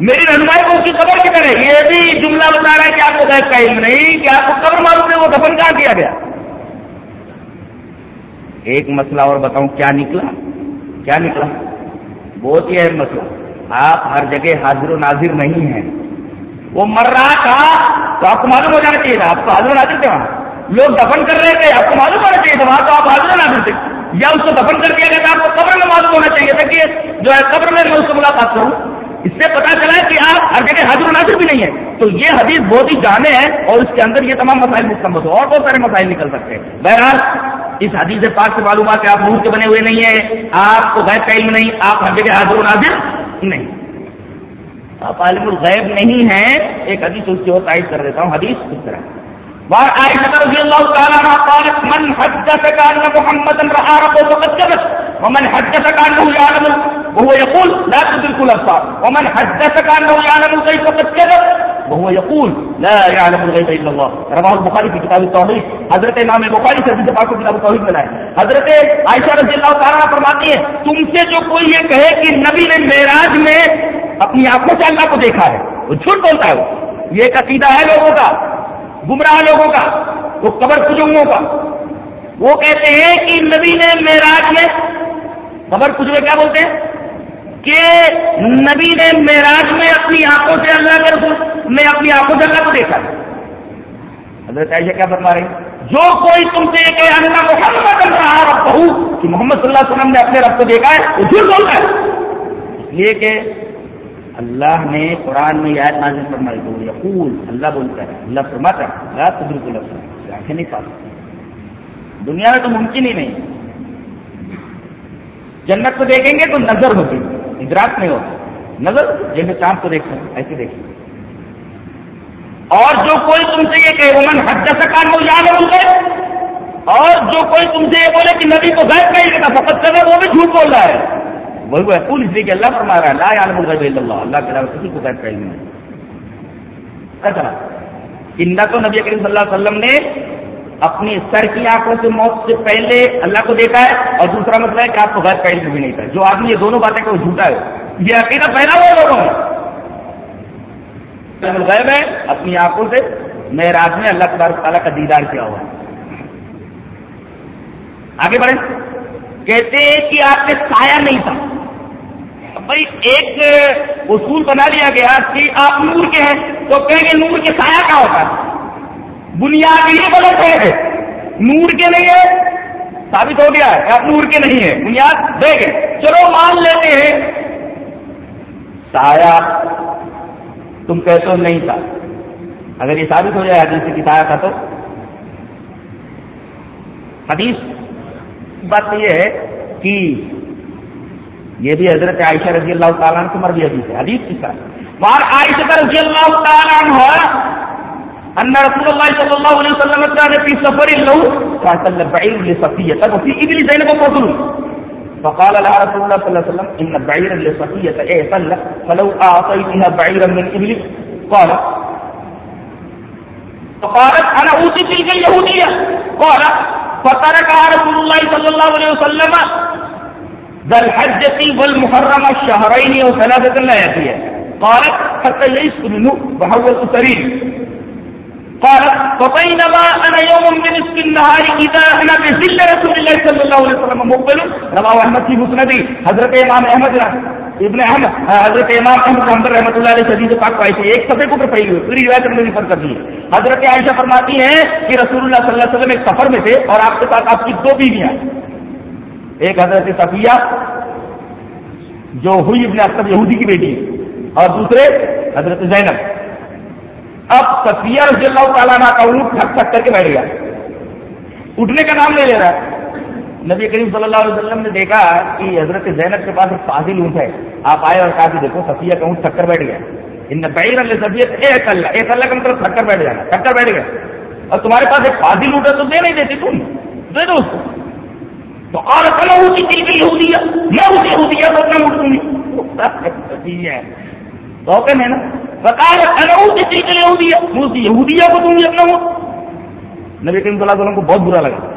میری رہنمائی کو اس کی قبر کی طرح یہ بھی جملہ بتا رہا ہے کہ آپ کو غیر کا علم نہیں، کہ آپ کو قبر معلوم ہے وہ دفن کہاں کیا گیا؟ ایک مسئلہ اور بتاؤں، کیا نکلا؟ کیا نکلا؟ بہت ہی اہم مسئلہ۔ آپ ہر جگہ حاضر و ناظر نہیں ہیں۔ وہ مر رہا تھا تو آپ کو معلوم ہو جانا چاہیے تھا، آپ کو حاضر نازر تھے وہاں۔ لوگ دفن کر رہے تھے، آپ کو معلوم ہونا چاہیے تھا، وہاں تو آپ حاضر نازر تھے۔ یا اس کو دفن کر دیا گیا تھا، آپ کو قبر میں معلوم ہونا چاہیے تھا کہ جو ہے قبر میں میں اس سے ملاقات کروں۔ اس سے پتا چلا کہ آپ ہر جگہ حاضر نازر بھی نہیں ہے تو یہ حدیث بہت ہی جامع ہے اور اس کے اندر یہ تمام مسائل مستمت ہو اور بہت سارے مسائل نکل سکتے ہیں۔ بہرحال، اس حدیث پاک سے معلوم کہ آپ نور کے بنے ہوئے نہیں ہیں۔ آپ کو غیر کا علم نہیں، آپ ہر جگہ حاضر نازر نہیں۔ آپ عالم الغیب نہیں ہیں، ایک حدیث اس کی اور تائید کر دیتا ہوں، حدیث اس طرح۔ رضی اللہ تعالیٰ قالت، من حدثك أن محمدا رأى ربه فقد كذب ومن حدثك أنه يعلم وهو يقول لا تدرك الأبصار ومن حدثك أنه يعلم الغيب فقد كذب وهو يقول لا يعلم الغيب إلا الله رواه البخاري في كتاب التوحيد حضرت امام بخاری سے حدیث پاک کو کتاب التوحید میں لائے۔ حضرت عائشہ رضی اللہ تعالیٰ فرماتی ہے تم سے جو کوئی یہ کہے کہ نبی نے معراج میں اپنی آنکھوں سے اللہ کو دیکھا ہے۔ وہ جھوٹ بولتا ہے وہ۔ یہ ایک عقیدہ ہے لوگوں کا، گمراہ لوگوں کا، وہ قبر کجنگوں کا۔ وہ کہتے ہیں کہ نبی نے میراج میں، قبر کجوے کیا بولتے ہیں؟ کہ نبی نے میراج میں اپنی آنکھوں سے اللہ کے رسول، میں اپنی آنکھوں سے اللہ کو دیکھا حضرت عائشہ کیا بتلا رہی جو کوئی تم سے کہ اللہ محمد اللہ رب کہ محمد صلی اللہ علیہ وسلم نے اپنے رب کو دیکھا ہے، وہ جھوٹ بولتا ہے۔ اس لیے کہ اللہ نے قرآن میں یاد نازل فرمائی تو یقول، اللہ بولتا ہے، اللہ فرماتا ہے تو بالکل آنکھیں نہیں پا دنیا میں تو ممکن ہی نہیں۔ جنت کو دیکھیں گے تو نظر ہوگی، ادراک نہیں ہوگا نظر، جیسے چاند کو دیکھ سکتے ایسے دیکھیں۔ اور جو کوئی تم سے یہ کہ من حد سکان وہ یاد ہو گئے اور جو کوئی تم سے یہ بولے کہ نبی کو غیر نہیں لیتا فقط کرنا وہ بھی جھوٹ بول رہا ہے۔ وہی وہ پول اس لیے کہ اللہ فرما رہا ہے لا عالم الغیب اللہ اللہ کے علاوہ کسی کو غیب کا علم نہیں اندہ تو نبی کریم صلی اللہ علیہ وسلم نے اپنی سر کی آنکھوں سے موت سے پہلے اللہ کو دیکھا ہے اور دوسرا مسئلہ ہے کہ آپ کو غیر کا علم بھی نہیں تھا جو آدمی یہ دونوں باتیں کو جھوٹا ہے یہ عقیدہ پہلا ہوا لوگوں میں غیب ہے اپنی آنکھوں سے میں رات میں اللہ تبارک تعالیٰ کا دیدار کیا ہوا ہے آگے بڑھیں کہتے ہیں کہ آپ کے سایہ نہیں تھا بھائی ایک اصول بنا لیا گیا کہ آپ نور کے ہیں تو کہیں گے نور کے سایہ کا ہوتا ہے؟ بنیاد یہ غلط ہے۔ نور کے نہیں ہے، ثابت ہو گیا ہے آپ نور کے نہیں ہے بنیاد دے گے چلو مان لیتے ہیں۔ سایہ تم کہتے ہو نہیں تھا۔ اگر یہ ثابت ہو جائے حدیث کی سایہ تھا تو۔ حدیث بات یہ ہے کہ یہ بھی حضرت عائشہ رضی اللہ تعالیٰ عنہ مر بھی حدیث ہے، حدیث کی طرح۔ بار عائشہ رضی اللہ تعالیٰ عنہ ان رسول اللہ صلی اللہ علیہ وسلم كان في سفر له فاصل بعير لصفيه وفي ابن زينب فضل فقال لها رسول الله صلى الله عليه وسلم، ان بعيرا لصفيه اي صلى فلو اعطيتها بعيرا من ابلك قال، فقالت، انا اوصي تلك اليهوديه قال فتركها رسول الله صلى الله عليه وسلم ذا الحجة والمحرم الشهرين وثلاثة لا يأتي قالت، حتى يئست منه، وهو الأسرين قالت فبينما أنا يوم من نصف النهار إذا أنا بذل رسول الله صلى الله عليه وسلم مقبل. رواه أحمد في مسندي حضرت امام احمد ابن احمد حضرت امام احمد حمد رحمۃ اللہ علیہ شدید پاک پائی تھی ایک سفر کو اوپر پھیلی ہوئی، پوری روایت میں ریفر کر دی حضرت عائشہ فرماتی ہیں کہ رسول اللہ صلی اللہ علیہ وسلم ایک سفر میں تھے اور آپ کے ساتھ آپ کی دو بیویاں ایک حضرت صفیہ جو ہوئی ابن اختر یہودی کی بیٹی اور دوسرے حضرت زینب۔ اب سفیہ رضی اللہ تعالیٰ کا اونٹ تھک تھک کر کے بیٹھ گیا۔ اٹھنے کا نام لے لے رہا۔ ہے نبی کریم صلی اللہ علیہ وسلم نے دیکھا کہ حضرت زینب کے پاس ایک فاضل اونٹ ہے۔ آپ آئے اور کہا کہ دیکھو سفیہ کا اونٹ تھک کر بیٹھ گیا۔ ان بیر سفیت ایک اللہ ایک اللہ کا مطلب تھک کر بیٹھ جانا تھک کر بیٹھ گیا اور تمہارے پاس ایک فاضل اونٹ ہے تو دے نہیں دیتے تم، دے دو اس کو۔ ہے نا یہودیا کو اپنا نبی کریم صلی اللہ علیہ وسلم کو بہت برا لگا۔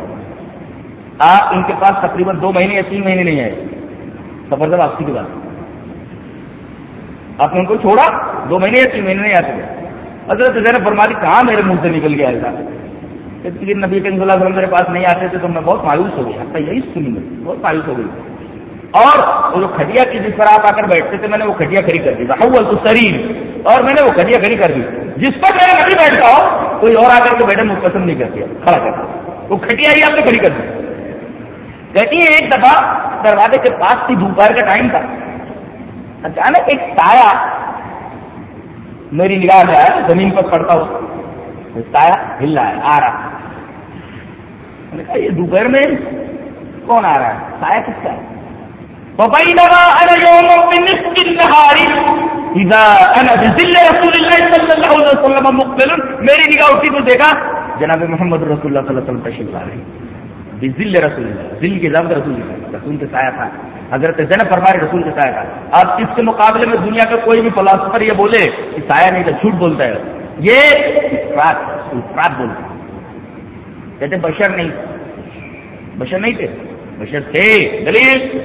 آپ ان کے پاس تقریباً دو مہینے یا تین مہینے نہیں آئے۔ سفر جب واپسی کے بعد۔ آپ نے ان کو چھوڑا، دو مہینے یا تین مہینے نہیں آتے حضرت زین فرماتی، کہاں میرے منہ سے نکل گیا ایسا؟ کہ نبی کریم صلی اللہ علیہ وسلم میرے پاس نہیں آتے تھے تو میں بہت مایوس ہو گیا۔ حتیٰ یہی سنی میں بہت مایوس ہو گئی۔ اور وہ جو کھٹیا کی جس پر آپ آ کر بیٹھتے تھے، میں نے وہ کھٹیا کھڑی کر دی۔ تو شریر اور میں نے وہ کھٹیا کھڑی کر دی۔ جس پر میں کبھی بیٹھتا ہوں کوئی اور آ کر کے بیٹھے مجھ پسند نہیں کرتی کھڑا کرتا وہ کھٹیا ہی آپ نے کھڑی کر دی۔ کہتی ہیں، ایک دفعہ دروازے کے پاس تھی، دوپہر کا ٹائم تھا۔ اچانک ایک سایہ میری نگاہ میں آیا، زمین پر پڑتا ہو سایہ ہل رہا ہے آ رہا۔ میں نے کہا، یہ دوپہر میں کون آ رہا ہے؟ سایہ کس کا ہے؟ میری نگاہ اٹھی تو دیکھا، جناب محمد رسول اللہ صلی اللہ علیہ وسلم تشریف لا رہے ذل رسول اللہ ذل کے ضبط رسول اللہ رسول کے سایہ تھا۔ حضرت زین فرمائے رسول کے سایہ تھا۔ اب اس کے مقابلے میں دنیا کا کوئی بھی فلاسفر یہ بولے کہ سایہ نہیں تھا جھوٹ بولتا ہے۔ یہ افراد افراد بولتا کہتے بشر نہیں۔ بشر نہیں تھے۔ بشر تھے۔ دلیل۔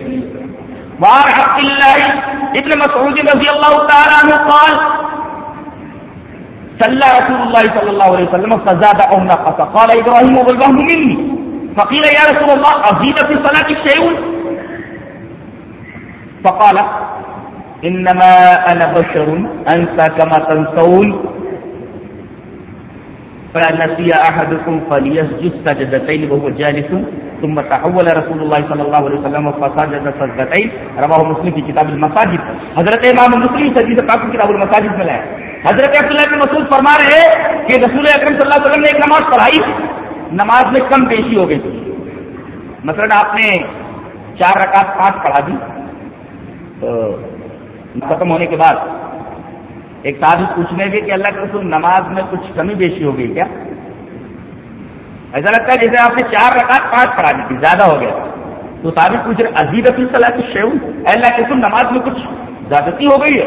وار حق اللہ ابن مسعود رضی اللہ تعالیٰ عنہ قال، صلى رسول الله صلى الله عليه وسلم فزاد او نقص قال ابراهيم والوهم مني فقيل يا رسول الله أزيد في صلاة شيء فقال إنما أنا بشر أنسى كما تنسون؟ فنسي أحدكم فليسجد سجدتين وهو جالس ثم تحول رسول الله صلى الله عليه وسلم فسجد سجدتين. رواه مسلم في كتاب المساجد. حضرت امام مسلم سجید پاک کتاب المساجد میں لایا حضرت عبداللہ بن مسعود فرما رہے ہیں کہ رسول اکرم صلی اللہ علیہ وسلم نے ایک نماز پڑھائی. نماز میں کم پیشی ہو گئی تھی. مثلا آپ نے چار رکعت پانچ پڑھا دی. تو ختم ہونے کے بعد ایک تعداد پوچھنے کے کہ اللہ کے رسول نماز میں کچھ کمی بیشی ہو گئی کیا؟ ایسا لگتا ہے جیسے آپ نے چار رکعت پانچ پڑھا دی تھی، زیادہ ہو گیا تو تعبیر پوچھ رہے عزیز افیل صلاح کی شیو اللہ کے رسول نماز میں کچھ زیادتی ہو گئی ہے؟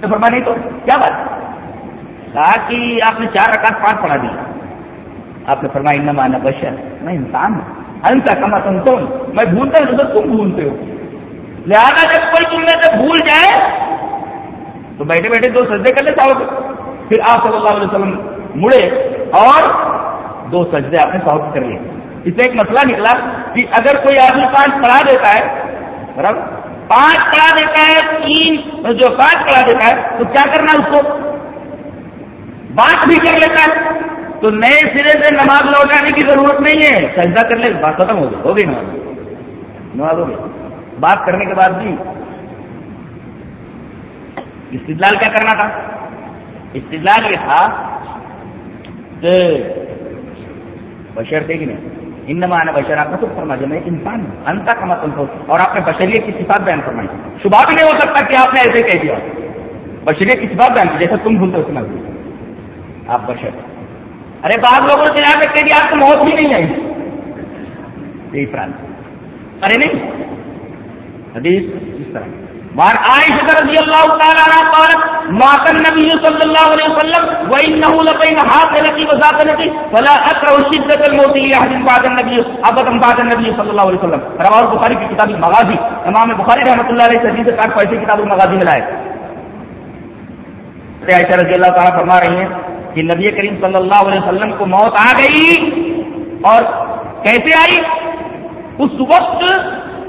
فرما نہیں تو کیا بات؟ کہا کہ آپ نے چار رکعت پانچ پڑھا دی۔ آپ نے فرمایا نہ مانا بشر، میں انسان ہوں۔ انسا کما تم میں بھولتا ہوں تو تم بھولتے ہو۔ لہٰذا جب کوئی تم میں سے بھول جائے تو بیٹھے بیٹھے دو سجدے کر لے چاہو پھر آپ صلی اللہ علیہ وسلم مڑے اور دو سجدے آپ نے ساؤ کر لیے۔ اس سے ایک مسئلہ نکلا کہ اگر کوئی آدمی پانچ پڑھا دیتا ہے برابر پانچ پڑھا دیتا ہے، تین جو پانچ پڑھا دیتا ہے، تو کیا کرنا اس کو؟ بات بھی کر لیتا ہے۔ تو نئے سرے سے نماز لوٹانے کی ضرورت نہیں ہے۔ سجدہ کرنے کے بعد ختم ہو گئی ہو گئی نماز۔ نماز ہو گئی۔ بات کرنے کے بعد بھی استدلال کیا کرنا تھا؟ استدلال یہ تھا کہ بشر تھے کہ نہیں ان نمانا بشر، آپ کا تو فرما جب میں انسان ہوں، انتا کا مطلب ہو، اور آپ نے بشریت کی صفات بیان فرمائی شبہ بھی نہیں ہو سکتا کہ آپ نے ایسے کہہ دیا۔ بشریت کی صفات بیان کی جیسے تم بھولتے اس میں آپ بشر ارے، بعض لوگوں نے جناب کہہ دیا، آپ کو موت بھی نہیں آئی۔ یہی فرانس۔ ارے، نہیں۔ حدیث اس طرح۔ وعن عائشة رضي الله تعالى عنها قالت مات النبي صلى الله عليه وسلم وإنه لبين حاصلتي وزاقلتي فلا أكره شدة الموت لأحد بعد النبي، أبدا بعد النبي صلى الله عليه وسلم. رواه البخاري في كتاب المغازي. امام بخاری رحمۃ اللہ علیہ حدیث کاٹ کو ایسے کتاب المغازی میں لائے۔ عائشہ رضی اللہ تعالیٰ فرما رہی ہیں کہ نبی کریم صلی اللہ علیہ وسلم کو موت آ گئی اور کیسے آئی؟ اس وقت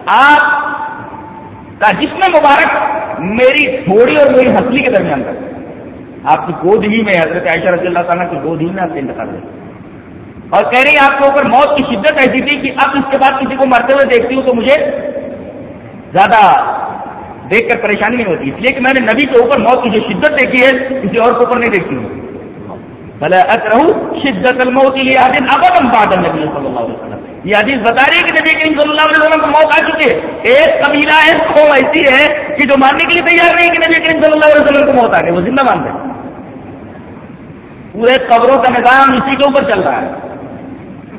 آپ کا جسم مبارک میری تھوڑی اور میری ہنسلی کے درمیان تھا۔ آپ کی گود ہی میں، حضرت عائشہ رضی اللہ تعالیٰ کی گود ہی میں آپ سے انتقال ہوئی اور کہہ رہی، آپ کے اوپر موت کی شدت ایسی تھی کہ اب اس کے بعد کسی کو مرتے ہوئے دیکھتی ہوں تو مجھے زیادہ دیکھ کر پریشانی نہیں ہوتی۔ اس لیے کہ میں نے نبی کے اوپر موت کی جو شدت دیکھی ہے، کسی اور کے اوپر نہیں دیکھتی ہوں۔ بھلے اترہ شدت الموت یہ حدیث ابد بات نبی صلی اللہ علیہ وسلم۔ یہ حدیث بتا رہی ہے کہ نبی کریم صلی اللہ علیہ وسلم کو موت آ چکی ہے۔ ایک قبیلہ ہے قوم ایسی ہے کہ جو ماننے کے لیے تیار نہیں کہ نبی کریم صلی اللہ علیہ وسلم کو موت آ گئی، وہ زندہ مانتے ہیں پورے قبروں کا نظام اسی کے اوپر چل رہا ہے۔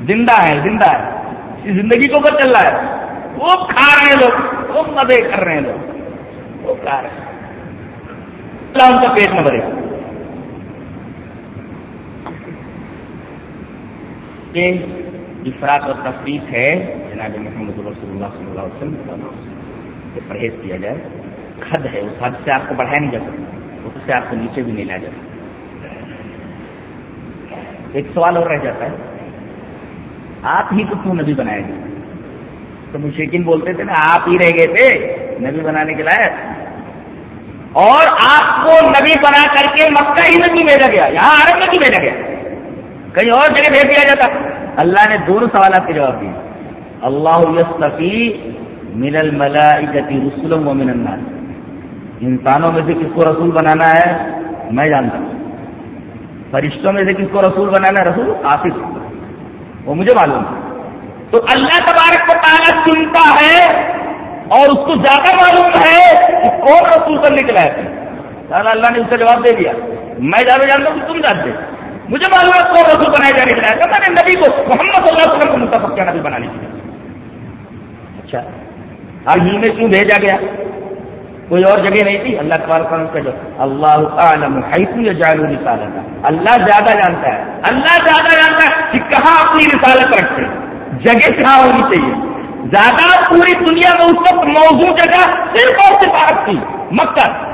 زندہ ہے زندہ ہے۔ زندگی کے اوپر چل رہا ہے۔ وہ کھا رہے ہیں لوگ، وہ مزے کر رہے ہیں لوگ۔ وہ کھا رہے ہیں۔ اللہ ان کا پیٹ نہ بھرے۔ افراد اور تفریح ہے، جناب محمد رسول اللہ صلی اللہ علیہ وسلم، کہ پرہیز کیا جائے۔ خد ہے، اس حد سے آپ کو بڑھایا نہیں جا سکتا، اس سے آپ کو نیچے بھی نہیں لایا جا سکتا۔ ایک سوال اور رہ جاتا ہے، آپ ہی تو کیوں نبی بنائے گے تو مشرقین بولتے تھے نا، آپ ہی رہ گئے تھے، نبی بنانے کے لائق۔ اور آپ کو نبی بنا کر کے مکہ ہی نبی بھیجا گیا، یہاں عرب نبی بھیجا گیا۔ کہیں اور جگہ بھیج دیا جاتا۔ اللہ نے دونوں سوالات کے جواب دیے۔ اللہ یستفی من الملائکتی رسول و من الناس۔ انسانوں میں سے کس کو رسول بنانا ہے؟ میں جانتا ہوں۔ فرشتوں میں سے کس کو رسول بنانا ہے؟ رسول آصف وہ مجھے معلوم ہے۔ تو اللہ تبارک کو تعالیٰ چنتا ہے اور اس کو زیادہ معلوم ہے کہ کون رسول کرنے کے لائق ہے۔ اللہ نے اس کا جواب دے دیا۔ میں زیادہ جانتا ہوں کہ تم جانتے مجھے معلوم ہے کون رسول بنایا جانے کے لائق میں نے نبی کو محمد صلی اللہ علیہ وسلم کو منتخب کیا، نبی بنانے کے لیے۔ اچھا۔ اب ہی میں کیوں بھیجا گیا؟ کوئی اور جگہ نہیں تھی؟ اللہ تبارک کا جو اللہ عالم حیثی جالو رسالت اللہ زیادہ جانتا ہے۔ اللہ زیادہ جانتا ہے کہ کہاں اپنی رسالت رکھتے جگہ کہاں ہونی چاہیے؟ زیادہ پوری دنیا میں اس وقت موضوع جگہ صرف اور سفارت تھی مکہ۔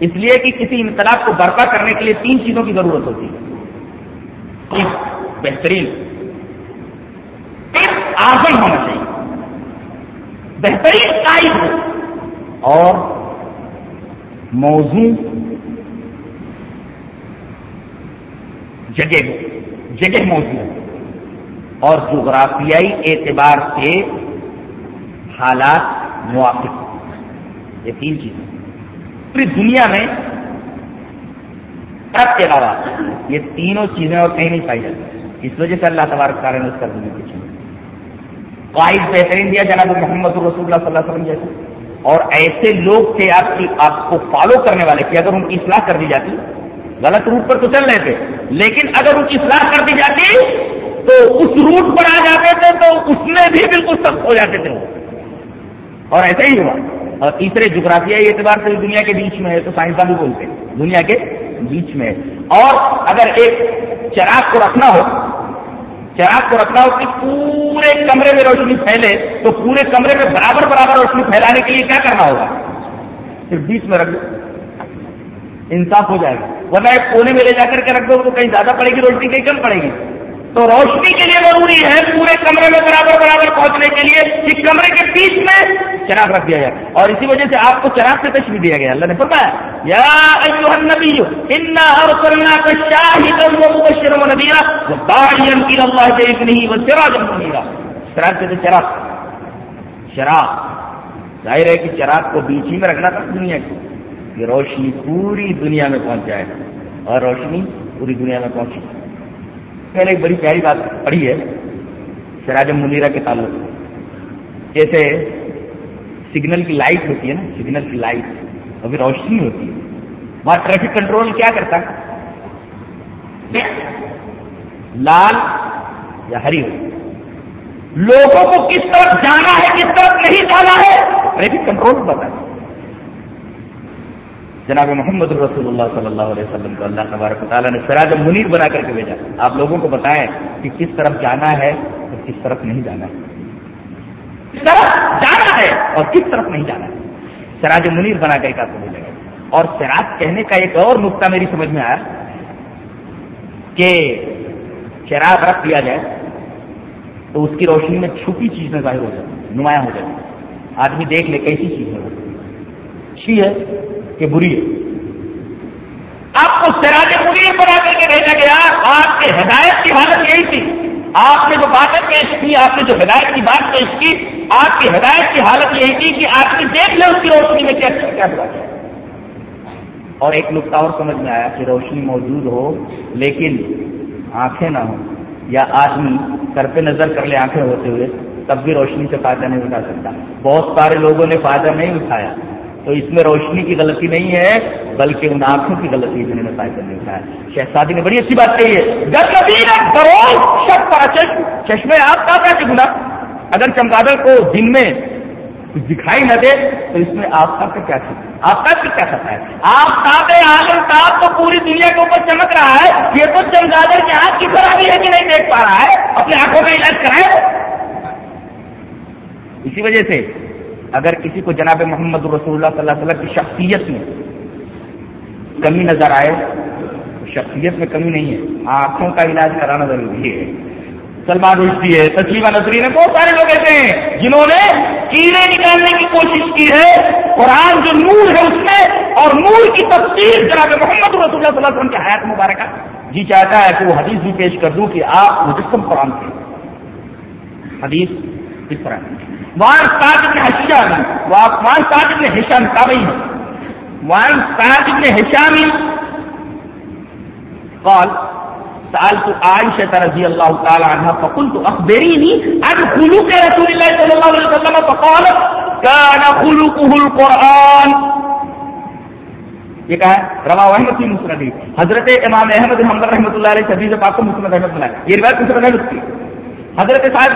اس لیے کہ کسی انقلاب کو برپا کرنے کے لیے تین چیزوں کی ضرورت ہوتی ہے۔ بہترین۔ ایک ہونا چاہیے۔ بہترین قائد ہو۔ اور موضوع جگہ جگہ موضوع اور جغرافیائی اعتبار سے حالات موافق یہ تین چیزیں۔ پوری دنیا میں سب کے علاوہ یہ تینوں چیزیں اور کہیں نہیں پائی جاتی۔ اس وجہ سے اللہ تبارک تعالیٰ نے اس کا دنیا کچھ قائد بہترین دیا جناب محمد رسول اللہ صلی اللہ علیہ وسلم جیسے۔ اور ایسے لوگ تھے آپ کی آپ کو فالو کرنے والے کہ اگر ان کی اصلاح کر دی جاتی، غلط روٹ پر تو چل رہے تھے۔ لیکن اگر ان کی اصلاح کر دی جاتی، تو اس روٹ پر آ جاتے تھے تو اس میں بھی بالکل سخت ہو جاتے تھے۔ اور ایسا ہی ہوا۔ اور تیسرے جغرافیائی اعتبار سے دنیا کے بیچ میں ہے تو سائنسدان بھی بولتے ہیں۔ دنیا کے بیچ میں ہے۔ اور اگر ایک چراغ کو رکھنا ہو، چراغ کو رکھنا ہو کہ پورے کمرے میں روشنی پھیلے، تو پورے کمرے میں برابر برابر روشنی پھیلانے کے لیے کیا کرنا ہوگا؟ صرف بیچ میں رکھ دو۔ انصاف ہو جائے گا۔ ورنہ ایک کونے میں لے جا کر کے رکھ دو تو کہیں زیادہ پڑے گی، روشنی کہیں کم پڑے گی۔ تو روشنی کے لیے ضروری ہے پورے کمرے میں برابر برابر پہنچنے کے لیے کہ کمرے کے بیچ میں چراغ رکھ دیا جائے۔ اور اسی وجہ سے آپ کو چراغ سے تشریح دیا گیا۔ اللہ نے فرمایا، یا ایوہ النبی، انا ارسلناک شاہدا اللہ باذنہ وسراجا منیرا۔ چراغ سے چراغ۔ چراغ۔ ظاہر ہے کہ چراغ کو بیچ ہی میں رکھنا تھا دنیا کی۔ کہ روشنی پوری دنیا میں پہنچ جائے۔ اور روشنی پوری دنیا میں پہنچی۔ میں نے ایک بڑی پیاری بات پڑھی ہے، سراج منیرا کے تعلق جیسے سگنل کی لائٹ ہوتی ہے نا سگنل کی لائٹ ابھی روشنی ہوتی ہے۔ وہاں ٹریفک کنٹرول کیا کرتا ہے؟ لال یا ہری ہو۔ لوگوں کو کس طرف جانا ہے، کس طرف نہیں جانا ہے؟ ٹریفک کنٹرول بتا جناب محمد رسول اللہ صلی اللہ علیہ وسلم کو اللہ تبارک تعالیٰ نے سراج منیر بنا کر کے بھیجا۔ آپ لوگوں کو بتائیں کہ کس طرف جانا ہے اور کس طرف نہیں جانا ہے۔ کس طرف جانا ہے اور کس طرف نہیں جانا ہے۔ سراج منیر بنا کر کے آپ کو بھیجا گیا۔ اور سراج کہنے کا ایک اور نقطہ میری سمجھ میں آیا کہ شراب رکھ دیا جائے تو اس کی روشنی میں چھپی چیز میں ظاہر ہو جائے نمایاں ہو جائے آدمی دیکھ لے کیسی چیز ہے اچھی ہے۔ کہ بری ہے۔ آپ کو سراج منیر بنا کر کے بھیجا گیا، آپ کے ہدایت کی حالت یہی تھی۔ آپ نے جو باتیں پیش کی، آپ نے جو ہدایت کی بات پیش کی، آپ کی ہدایت کی حالت یہی تھی کہ آپ کی دیکھ لیں اس کی روشنی میں کیا کیا ہوا۔ اور ایک نقطہ اور سمجھ میں آیا کہ روشنی موجود ہو، لیکن آنکھیں نہ ہوں۔ یا آدمی سر پہ نظر کر لے آنکھیں ہوتے ہوئے، تب بھی روشنی سے فائدہ نہیں اٹھا سکتا۔ بہت سارے لوگوں نے فائدہ نہیں اٹھایا۔ تو اس میں روشنی کی غلطی نہیں ہے، بلکہ ان آنکھوں کی غلطی جنہوں نے فائدہ نہیں اٹھایا شہزادی نے بڑی اچھی بات کہی ہے۔ چشمے آپ کا کیسے گنا اگر چمگادر کو دن میں کچھ دکھائی نہ دے، تو اس میں آپ کا کیا آپ کا کیا سکتا ہے؟ آپ تاب عالم، تاب تو پوری دنیا کے اوپر چمک رہا ہے۔ یہ تو چمگادر کے آنکھ کی خرابی ہے کہ نہیں دیکھ پا رہا ہے۔ اپنے آنکھوں کا علاج کرائے اسی وجہ سے اگر کسی کو جناب محمد رسول اللہ صلی اللہ علیہ وسلم کی شخصیت میں کمی نظر آئے تو شخصیت میں کمی نہیں ہے، آنکھوں کا علاج کرانا ضروری ہے۔ سلمان رشتی ہے تسلیمہ نظری نے بہت سارے لوگ ایسے ہیں جنہوں نے کیڑے نکالنے کی کوشش کی ہے۔ قرآن جو نور ہے اس میں، اور نور کی تفصیل جناب محمد رسول اللہ صلی اللہ علیہ وسلم کی حیات مبارکہ جی چاہتا ہے کہ وہ حدیث بھی پیش کر دوں کہ آپ مجسم قرآن کے حدیث اس طرح وان ساج ابن حشام، وان ساج ابن حشام تابعی وان ساج ابن حشام قال، سألت عائشة رضي الله تعالى عنها فقلت أخبريني عن خلق رسول الله صلى الله عليه وسلم؟ فقال كان خلقه القرآن۔ یہ کہا ہے روا احمد کی مسند حضرت امام احمد حمد رحمۃ اللہ علیہ حدیث پاک کو مسند احمد بنایا۔ یہ روایت مسند احمد کی۔ حضرت صاحب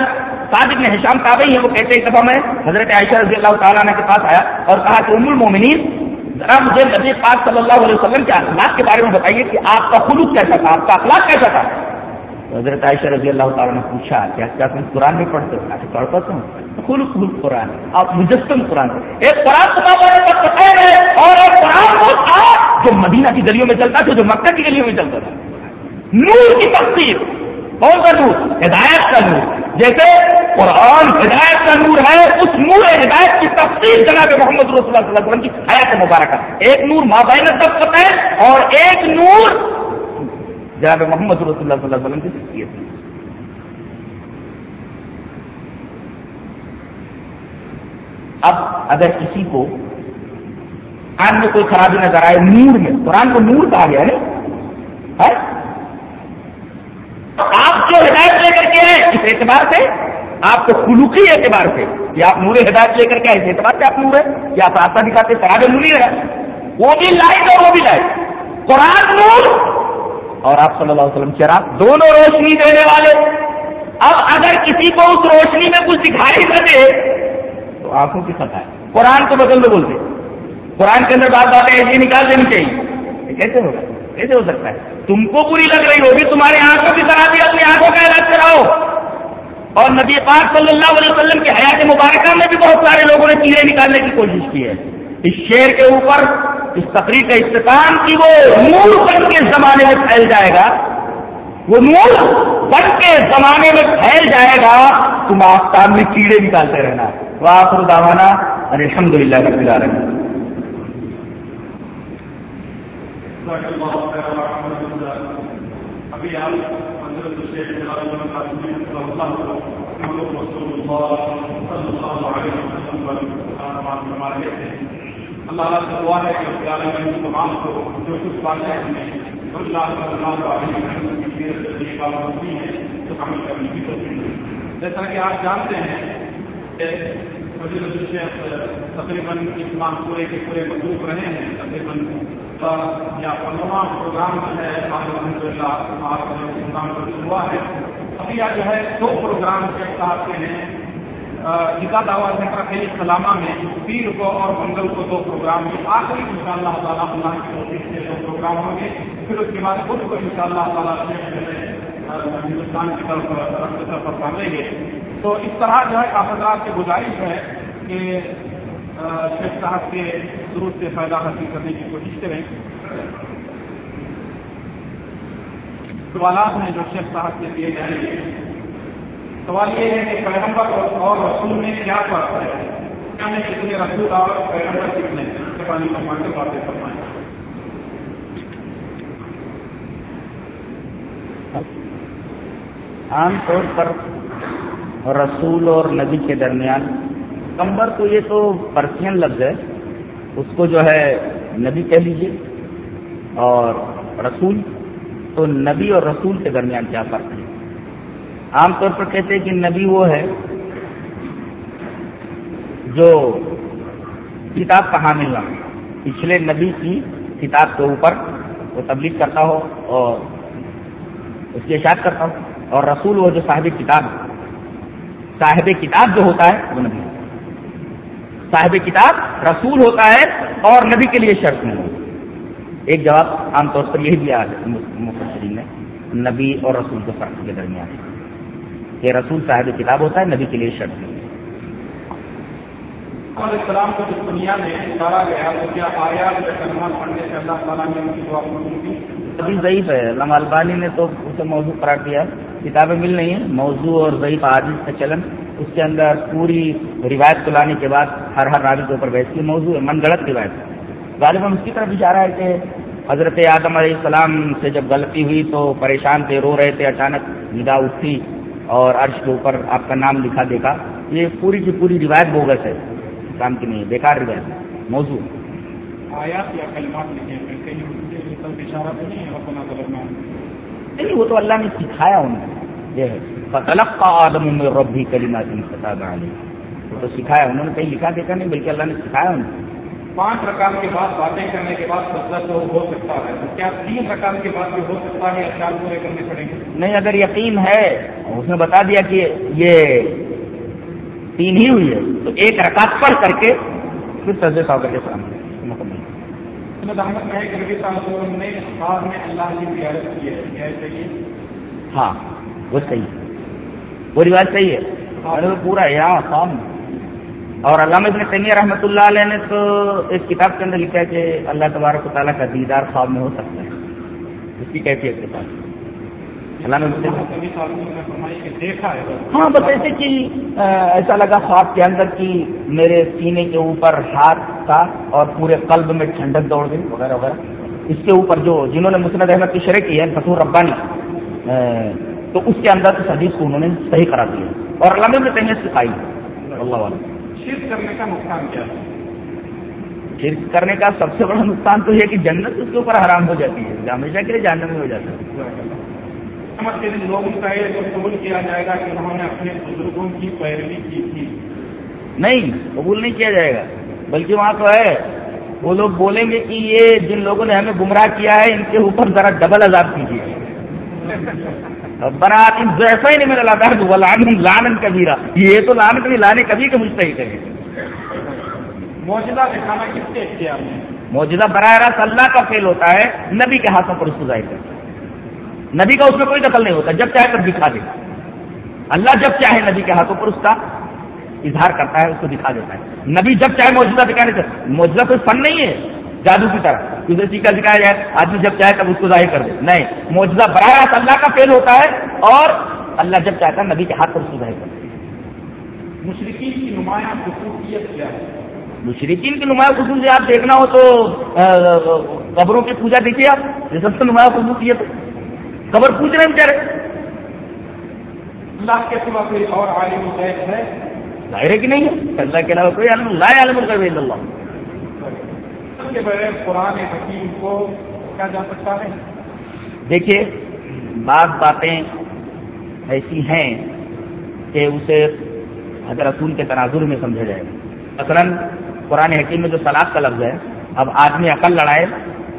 صادق نے حشام تابعی ہے وہ کہتے ایک دفعہ میں حضرت عائشہ رضی اللہ تعالیٰ نے کے پاس آیا اور کہا کہ ام المومنین، ذرا مجھے نبی پاک صلی اللہ علیہ وسلم کے اخلاق کے بارے میں بتائیے کہ آپ کا خلوق کیسا تھا، آپ کا اخلاق کیسا تھا؟ حضرت عائشہ رضی اللہ تعالیٰ نے پوچھا، کیا کیا تم قرآن میں پڑھتے؟ ہو کہ پڑھتا ہوں خلوق خلوق قرآن، آپ مجسم قرآن ایک قرآن ہے اور ایک قرآن وہ تھا جو مدینہ کی گلیوں میں چلتا تھا، جو مکہ کی گلیوں میں چلتا تھا۔ نور کی تفصیل کون سا نور؟ ہدایت کا نور۔ جیسے قرآن ہدایت کا نور ہے، اس نور ہدایت کی تفصیل جناب محمد رسول اللہ صلی اللہ علیہ وسلم کی حیات مبارکہ۔ ایک نور مابین تک پتہ ہے اور ایک نور جناب محمد رسول اللہ صلی اللہ علیہ وسلم کی شخصیت اب اگر کسی کو آن میں کوئی خرابی نظر آئے، نور میں، قرآن کو نور کہا گیا ہے؟ آپ جو ہدایت لے کر ہیں اس اعتبار سے؟ آپ کو خلوقی اعتبار سے یا آپ نور ہدایت لے کر کے اس اعتبار سے آپ نور ہے یا آپ راستہ دکھاتے سراب نوری ہے وہ بھی لائٹ اور وہ بھی لائٹ قرآن نور اور آپ صلی اللہ علیہ وسلم چراغ دونوں روشنی دینے والے۔ اب اگر کسی کو اس روشنی میں کچھ دکھائی نہ دے، تو آنکھوں کی سطح ہے۔ قرآن کو بدل دو بولتے۔ قرآن کے اندر بات باتیں ایسی نکال دینی چاہیے۔ کیسے ہوگا؟ کیسے ہو سکتا ہے۔ تم کو بری لگ رہی ہوگی تمہاری آنکھوں کی طرح بھی اپنی آنکھوں کا علاج کراؤ۔ اور نبی پاک صلی اللہ علیہ وسلم کی حیات مبارکہ میں بھی بہت سارے لوگوں نے کیڑے نکالنے کی کوشش کی ہے۔ اس شیر کے اوپر، اس تقریر کا استقام کی وہ نور بن کے زمانے میں پھیل جائے گا۔ وہ نور بن کے زمانے میں پھیل جائے گا۔ تم آفتاب میں کیڑے نکالتے رہنا۔ وہ آخر داوانا الحمد للہ کا پلا رہے ہیں ابھی آپ اللہ سے دعا ہے کہ تمام کو جو کچھ باتیں ہیں جیسا کہ آپ جانتے ہیں تقریباً اسلام پورے کے پورے مضبوط رہے ہیں، تقریباً یا پندرہ پروگرام جو ہے، الحمد للہ اسلام کا ہوا ہے۔ ابھی آج جو ہے، دو پروگرام کے ساتھ کے ہیں۔ جدا دعوت سینٹر کے سلامہ میں پیر کو اور منگل کو دو پروگرام میں آخری ان شاء اللہ تعالیٰ اللہ کی کوشش سے دو پروگرام ہوں گے۔ پھر اس کے بعد خود کو ان شاء اللہ تعالیٰ ہندوستان کی طرف سفر کر گے۔ تو اس طرح جو ہے، آپ حضرات کی گزارش ہے کہ شیخ صاحب کے ضرورت سے فائدہ حاصل کرنے کی کوشش کریں۔ سوالات ہیں جو شیخ صاحب سے دیے جائیں گے۔ سوال یہ ہے کہ پیغمبر اور رسول میں کیا فرق ہے؟ کیا میں کتنے رسول اور پیغمبر کتنے پانی فرمائیں کے باتیں فرمائیں عام طور پر رسول اور نبی کے درمیان کمبر تو یہ تو پرسین لفظ ہے اس کو جو ہے نبی کہہ لیجیے اور رسول، تو نبی اور رسول کے درمیان کیا فرق ہے؟ عام طور پر کہتے ہیں کہ نبی وہ ہے جو کتاب کا حامل نہ پچھلے نبی کی کتاب کے اوپر وہ تبلیغ کرتا ہو اور اس کی اشاعت کرتا ہو اور رسول وہ جو صاحب کتاب صاحب کتاب جو ہوتا ہے وہ نبی صاحب کتاب رسول ہوتا ہے اور نبی کے لیے شرط نہیں ایک جواب عام طور پر یہی دیا مفسرین نے نبی اور رسول کے فرق کے درمیان۔ کہ رسول صاحب کتاب ہوتا ہے نبی کے لیے شرط نہیں علیہ السلام کو جس دنیا میں اتارا گیا تو کیا آیات یا کلمات پڑھنے سے اللہ تعالیٰ نے ان کی دعا قبول کی۔ ابھی ضعیف ہے علامہ البانی نے تو اسے موضوع قرار دیا۔ کتابیں مل نہیں ہیں موضوع اور ضعیف عادت کا چلن۔ اس کے اندر پوری روایت کو لانے کے بعد ہر ہر راوی کے اوپر بیٹھ کی موضوع ہے من گڑت روایت غالباً اس کی طرف اشارہ ہے کہ حضرت آدم علیہ السلام سے جب غلطی ہوئی تو پریشان تھے رو رہے تھے اچانک ندا اٹھتی اور عرش کے اوپر آپ کا نام لکھا دیکھا۔ یہ پوری کی پوری روایت بوگس ہے۔ کام کی نہیں بیکار روایت موضوع آیات یا کلمات نہیں ہے وہ تو اللہ نے سکھایا ان کو یہ ہے۔ فتلق کا آدم میں ربی کلیمات فتح وہ تو سکھایا انہوں نے کہیں لکھا دیکھا نہیں بلکہ اللہ نے سکھایا ان کو پانچ رقام کے بعد باتیں کرنے کے بعد سجدہ تو ہو سکتا ہے۔ تو کیا تین رقام کے بعد بھی ہو سکتا ہے چار پورے کرنے پڑیں گے؟ نہیں اگر یقین ہے اس نے بتا دیا کہ یہ تین ہی ہوئی ہے تو ایک رکعت پڑھ کر کے پھر سجدے کر کے سامنے مکمل۔ احمد میں کہ نبی علیہ وسلم نے میں اللہ کی زیارت کی ہے۔ ہاں۔ وہ صحیح ہے۔ وہ رواج صحیح ہے۔ پورا ہے۔ ہاں خواب میں اور علامہ ابن تیمیہ رحمۃ اللہ علیہ نے تو ایک کتاب کے اندر لکھا ہے کہ اللہ تبارک و تعالیٰ کا دیدار خواب میں ہو سکتا ہے۔ اس کی کیفیت کے پاس ہاں بس ایسے کہ ایسا لگا خواب کے اندر کہ میرے سینے کے اوپر ہاتھ تھا اور پورے قلب میں ٹھنڈک دوڑ گئی وغیرہ وغیرہ۔ اس کے اوپر جو جنہوں نے مسند احمد کی شرح کی ہے فتور ربانی تو اس کے اندر اس حدیث کو انہوں نے صحیح کرا دیا۔ اور علامہ ابن تیمیہ سکھائی اللہ علیہ۔ شرک کرنے کا نقصان کیا؟ ہے شرک کرنے کا سب سے بڑا نقصان تو یہ کہ جنت اس کے اوپر حرام ہو جاتی ہے۔ ہمیشہ کے لیے جاننے میں ہو جاتا ہے۔ قیامت کے دن لوگوں کا یہ قبول کیا جائے گا کہ انہوں نے اپنے بزرگوں کی پیروی کی تھی۔ نہیں قبول نہیں کیا جائے گا۔ بلکہ وہاں تو ہے وہ لوگ بولیں گے کہ یہ جن لوگوں نے ہمیں گمراہ کیا ہے ان کے اوپر ذرا ڈبل عذاب کیجیے بنا ان ہی میرا وہ لان لانن کبیرا یہ تو لانت نہیں لانے کبھی کا مستحق ہے موجودہ دکھانا کس کے اختیار موجودہ براہ راست اللہ کا فیل ہوتا ہے نبی کے ہاتھوں پر اس کو ظاہر کرتا ہے نبی کا اس میں کوئی دخل نہیں ہوتا جب چاہے تب دکھا دے اللہ جب چاہے نبی کے ہاتھوں پر اس کا اظہار کرتا ہے اس کو دکھا دیتا ہے۔ نبی جب چاہے موجودہ دکھانے سے موجودہ کوئی فن نہیں ہے۔ جادو کی طرح۔ کسی سیکھا دکھایا جائے آدمی جب چاہے تب اس کو ظاہر کر دے۔ نہیں موجودہ براہ راست اللہ کا فیل ہوتا ہے اور اللہ جب چاہتا ہے نبی کے ہاتھ پر اس کو ظاہر کرتا ہے مشرقین کی نمایاں خصوصیت کیا ہے؟ مشرقین کی نمایاں خصوصیات دیکھنا ہو تو قبروں کی پوجا دیکھیے آپ۔ یہ سب سے نمایاں خصوصیت قبر پوج رہے ہیں بیچارے۔ اللہ کے سوا کوئی اور عالم ہے؟ ظاہر ہے کہ نہیں ہے۔ اللہ کے علاوہ کوئی عالم لا عالم الغیب اللہ۔ کے بغیر قرآن حکیم کو کیا جا سکتا ہے؟ دیکھیے، بعض باتیں ایسی ہیں کہ اسے حضرت رسول کے تناظر میں سمجھا جائے۔ گا قرآن حکیم میں جو سلاد کا لفظ ہے، اب آدمی عقل لڑائے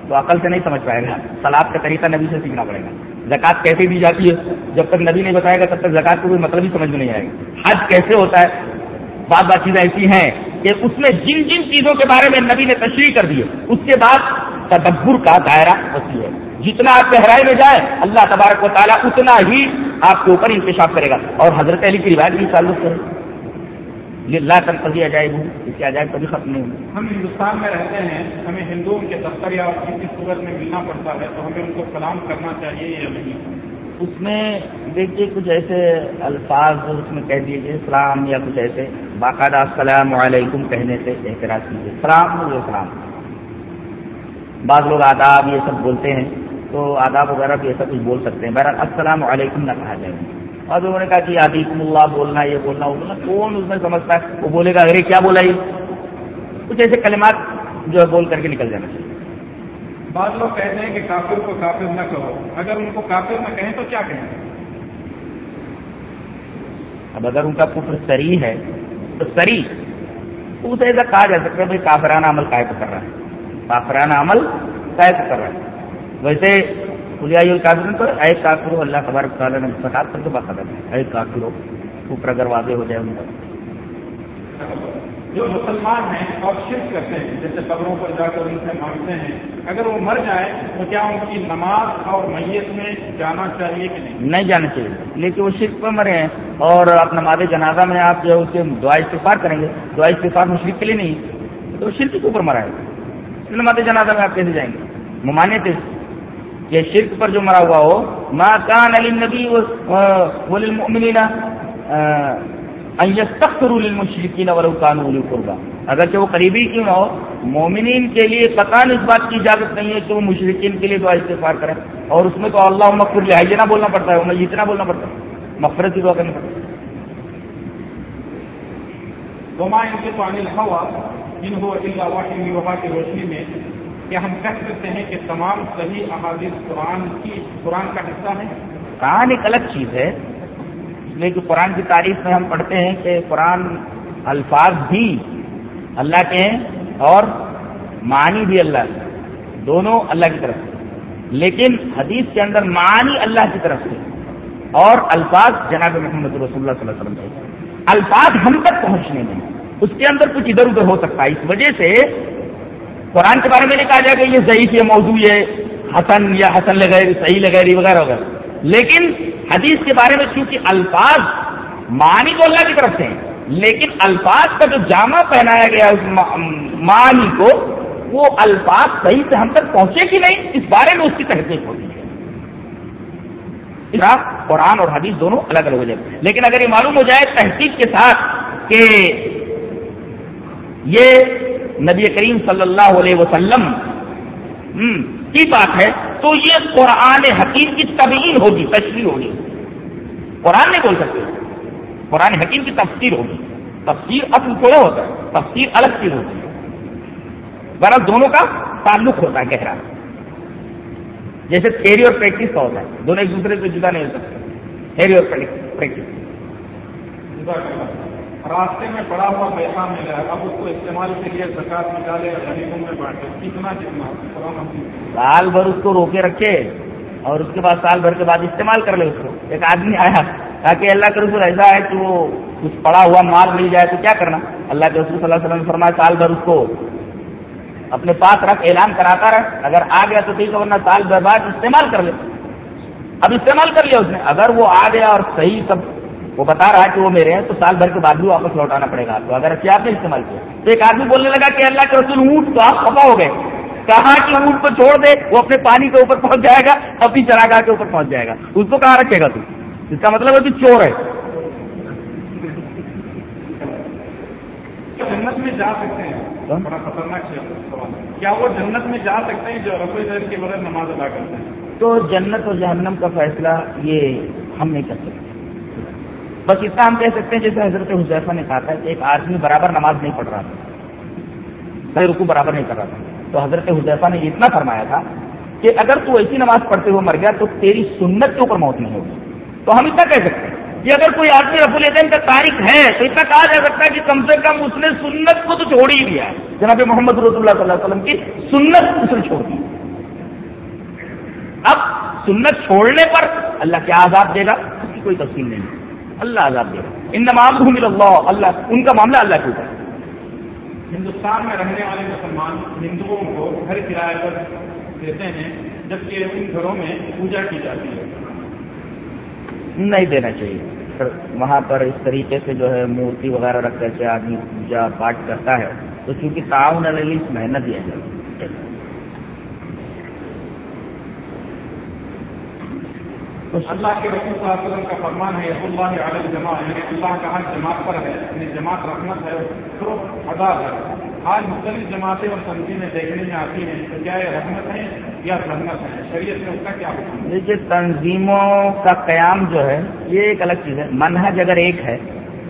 تو عقل سے نہیں سمجھ پائے گا۔ سلاد کا طریقہ نبی سے سیکھنا پڑے گا۔ زکات کیسے دی جاتی ہے؟ جب تک نبی نہیں بتائے گا، تب تک زکات کو کوئی مطلب ہی سمجھ میں نہیں آئے گا۔ حج کیسے ہوتا ہے؟ بعض بات چیزیں ایسی ہیں کہ اس میں جن جن چیزوں کے بارے میں نبی نے تشریح کر دی ہے اس کے بعد تدبر کا دائرہ وسیع ہے۔ جتنا آپ گہرائی میں جائیں اللہ تبارک و تعالیٰ اتنا ہی آپ کے اوپر انکشاف کرے گا۔ اور حضرت علی کی روایت بھی تعلق ہے۔ یہ لا تنقضی عجائب ہوں اس کے عجائب کبھی ختم نہیں ہوں ہم ہندوستان میں رہتے ہیں ہمیں ہندوؤں کے دفتر یا کسی صورت میں ملنا پڑتا ہے تو ہمیں ان کو سلام کرنا چاہیے یا نہیں؟ اس میں دیکھیے کچھ ایسے الفاظ اس میں کہہ دیجیے سلام یا کچھ ایسے۔ باقاعدہ السلام علیکم کہنے سے احتراج کیجیے۔ سلام وہ سلام بعض لوگ آداب یہ سب بولتے ہیں تو آداب وغیرہ بھی ایسا کچھ بول سکتے ہیں۔ بہرحال السلام علیکم نہ کہا جائے۔ اور انہوں نے کہا کہ عدیق اللہ بولنا یہ بولنا وہ۔ بولنا کون اس میں سمجھتا ہے؟ وہ بولے گا ارے کیا بولا یہ؟ کچھ ایسے کلمات جو ہے بول کر کے نکل جانا چاہیے۔ بعض لوگ کہتے ہیں کہ کافر کو کافر نہ کہو۔ اگر ان کو کافر نہ کہیں تو کیا کہیں؟ اب اگر ان کا کفر سری ہے سری۔ تو اسے ایسا کہا جا سکتا ہے بھائی کافرانہ عمل قائد کر رہا ہے۔ کافرانہ عمل قائد کر رہا ہے۔ ویسے خلیائی کافر تو اے کافر اللہ تبارک تعالیٰ نے فٹاط کر کے بات کر اے کافر ہو اگر واضح ہو جائے ان کا۔ جو مسلمان ہیں اور شرک کرتے ہیں، جیسے قبروں پر جا کر ان سے مانگتے ہیں۔ اگر وہ مر جائے، تو کیا ان کی نماز اور میت میں جانا چاہیے کہ نہیں؟ نہیں جانا چاہیے۔ لیکن وہ شرک پر مرے ہیں اور آپ نماز جنازہ میں آپ جو ہے، اس کے دعا استفار کریں گے۔ دعا استفار مشرق کے لیے نہیں، تو شرک کے اوپر مرا ہے۔ نماز جنازہ میں آپ کیسے جائیں گے؟ ممانے تھے کہ شرک پر جو مرا ہوا ہو ماں کان علی نبی وہ للمشرکین ولو كانوا اولي قربا اگرچہ وہ قریبی کیوں نہ ہو؟ مومنین کے لیے قطان اس بات کی اجازت نہیں ہے کہ وہ مشرقین کے لیے دعا استغفار کریں۔ اور اس میں تو اللہ مغفر لہٰذا نہ بولنا پڑتا ہے، انہیں جتنا بولنا پڑتا ہے۔ مغفرت کی دعا کرنی پڑتی ہے۔ گما ان کے تو ان وبا کی روشنی میں کیا ہم کہہ سکتے ہیں کہ تمام صحیح احادیث قرآن کی قرآن کا حصہ ہے۔ قرآن ایک الگ چیز ہے۔ لیکن قرآن کی تعریف میں ہم پڑھتے ہیں کہ قرآن الفاظ بھی اللہ کے ہیں اور معنی بھی اللہ کے دونوں اللہ کی طرف سے لیکن حدیث کے اندر معنی اللہ کی طرف سے اور الفاظ جناب محمد رسول اللہ صلی اللہ علیہ وسلم سے الفاظ ہم تک پہنچنے میں اس کے اندر کچھ ادھر ادھر ہو سکتا ہے۔ اس وجہ سے قرآن کے بارے میں نہیں کہا جائے گا یہ ضعیف یہ موضوع ہے، حسن یا حسن لگے صحیح لگے وغیرہ وغیرہ۔ لیکن حدیث کے بارے میں چونکہ الفاظ معنی تو اللہ کی طرف سے ہیں، لیکن الفاظ کا جو جامع پہنایا گیا اس معنی کو، وہ الفاظ صحیح سے ہم تک پہنچے کہ نہیں، اس بارے میں اس کی تحقیق ہوتی ہے۔ قرآن اور حدیث دونوں الگ الگ ہو جائے لیکن اگر یہ معلوم ہو جائے تحقیق کے ساتھ کہ یہ نبی کریم صلی اللہ علیہ وسلم کی بات ہے؟ تو یہ قرآن حکیم کی تبعین ہوگی، تشریح ہوگی۔ قرآن نہیں بول سکتے۔ قرآن حکیم کی تفسیر ہوگی۔ تفسیر اصل تھوڑا ہوتا ہے، تفسیر الگ چیز ہوتی ہے۔ بہرحال دونوں کا تعلق ہوتا ہے گہرا۔ جیسے تھیری اور پریکٹس کا ہوتا ہے۔ دونوں ایک دوسرے سے جدا نہیں ہو سکتے۔ تھیری اور پریکٹس راستے میں پڑا ہوا پیسہ ملا اب اس کو استعمال کے لیے زکات نکالے غریبوں میں بانٹے۔ کتنا کتنا سال بھر اس کو روکے رکھے اور اس کے بعد سال بھر کے بعد استعمال کر لے اس کو۔ ایک آدمی آیا، تاکہ اللہ کے رسول ایسا ہے کہ وہ کچھ پڑا ہوا مال مل جائے تو کیا کرنا؟ اللہ کے رسول صلی اللہ علیہ وسلم نے فرمایا، سال بھر اس کو اپنے پاس رکھ، اعلان کراتا رہے اگر آ گیا تو ٹھیک ہے، ورنہ سال بھر بعد استعمال کر لے۔ اب استعمال کر لیا اس نے۔ اگر وہ آ گیا اور صحیح سب وہ بتا رہا ہے کہ وہ میرے ہیں تو سال بھر کے بعد بھی واپس لوٹانا پڑے گا تو اگر اچھی آپ نے استعمال کیا۔ تو ایک آدمی بولنے لگا کہ اللہ کے رسول اونٹ تو آپ خفا ہو گئے۔ کہاں کہ اونٹ کو چھوڑ دے وہ اپنے پانی کے اوپر پہنچ جائے گا اپنی چراگاہ کے اوپر پہنچ جائے گا۔ اس کو کہاں رکھے گا تو؟ اس کا مطلب ہے کہ چور ہے۔ جنت میں جا سکتے ہیں۔ بڑا خطرناک کیا وہ جنت میں جا سکتے ہیں جو رسوئی دیر کے بغیر نماز ادا کرتے ہیں؟ تو جنت اور جہنم کا فیصلہ یہ ہم نہیں کر سکتے۔ بس اتنا ہم کہہ سکتے ہیں جیسے حضرت حضیفہ نے کہا تھا کہ ایک آدمی برابر نماز نہیں پڑھ رہا تھا رکو برابر نہیں کر رہا تھا۔ تو حضرت حضیفہ نے اتنا فرمایا تھا کہ اگر تو ایسی نماز پڑھتے ہوئے مر گیا تو تیری سنت کے اوپر موت نہیں ہوگی۔ تو ہم اتنا کہہ سکتے ہیں کہ اگر کوئی آدمی رب الدین کا تاریخ ہے، تو اتنا کہا جا سکتا ہے کہ کم سے کم اس نے سنت کو تو چھوڑ ہی دیا ہے۔ جناب محمد رسول اللہ صلی اللہ علیہ وسلم کی سنت اس نے چھوڑ دی۔ اب سنت چھوڑنے پر اللہ کیا آزاد دے گا؟ اس کی کوئی تفصیل نہیں۔ اللہ آزاد دے ان نمام مل اللہ اللہ ان کا معاملہ اللہ کے اوپر ہندوستان میں رہنے والے مسلمان ہندوؤں کو گھر کرایہ پر دیتے ہیں جبکہ ان گھروں میں پوجا کی جاتی ہے۔ نہیں دینا چاہیے۔ وہاں پر اس طریقے سے جو ہے مورتی وغیرہ رکھ کر کے آدمی پوجا پاٹ کرتا ہے تو چونکہ تعاون علی محنت دیا جائے۔ اللہ کے رسول صلی اللہ علیہ وسلم کا فرمان ہے اللہ علیہ جماعت یعنی اللہ کا حق جماعت پر ہے یعنی جماعت رحمت ہے تو ادا ہے۔ آج مختلف جماعتیں اور تنظیمیں دیکھنے میں آتی ہیں تو کیا یہ رحمت ہے یا رحمت ہے؟ شریعت میں اس کا کیا حکم دیکھیے تنظیموں کا قیام جو ہے یہ ایک الگ چیز ہے۔ منہج اگر ایک ہے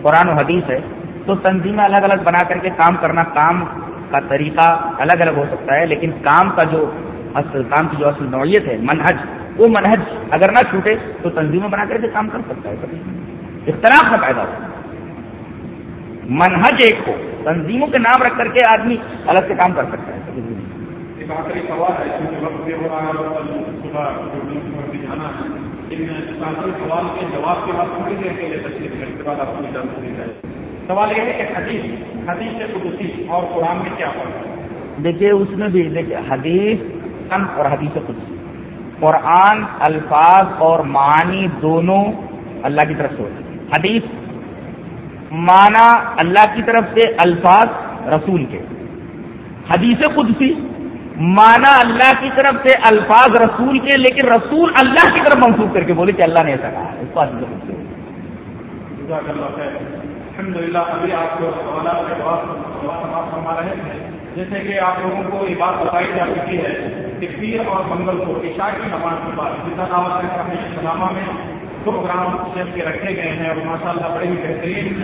قرآن و حدیث ہے تو تنظیمیں الگ الگ بنا کر کے کام کرنا کام کا طریقہ الگ الگ ہو سکتا ہے لیکن کام کا جو اصل کام کی جو اصل نوعیت ہے منہج وہ منہج اگر نہ چھوٹے تو تنظیمیں بنا کر کے کام کر سکتا ہے اختلاف نہ پیدا ہو۔ منہج ایک ہو تنظیموں کے نام رکھ کر کے آدمی الگ سے کام کر سکتا ہے۔ سوال کے جواب کے بعد تھوڑی دیر کے لیے تشریف ہے اس کے بعد آپ کو جانکاری ہے سوال یہ ہے کہ حدیث حدیث سے قدسی اور قرآن میں کیا فرق ہے؟ دیکھیے اس میں بھی دیکھیے حدیث اور حدیث قدسی۔ قرآن، الفاظ اور معنی دونوں اللہ کی طرف سے ہوتے ہیں۔ حدیث معنی اللہ کی طرف سے، الفاظ رسول کے۔ حدیث قدسی مانا اللہ کی طرف سے، الفاظ رسول کے۔ لیکن رسول اللہ کی طرف منسوخ کر کے بولے کہ اللہ نے ایسا کہا اس کو حدیث قدسی الحمد للہ ابھی آپ کو سوالات کے جواب سوال فرما جیسے کہ آپ لوگوں کو یہ بات بتائی جا چکی ہے کہ پیر اور منگل کو عشاء کی نماز کے بعد جیسا دعوت ہے اسلامہ میں پروگرام شیف کے رکھے گئے ہیں اور ماشاء اللہ بڑے ہی بہترین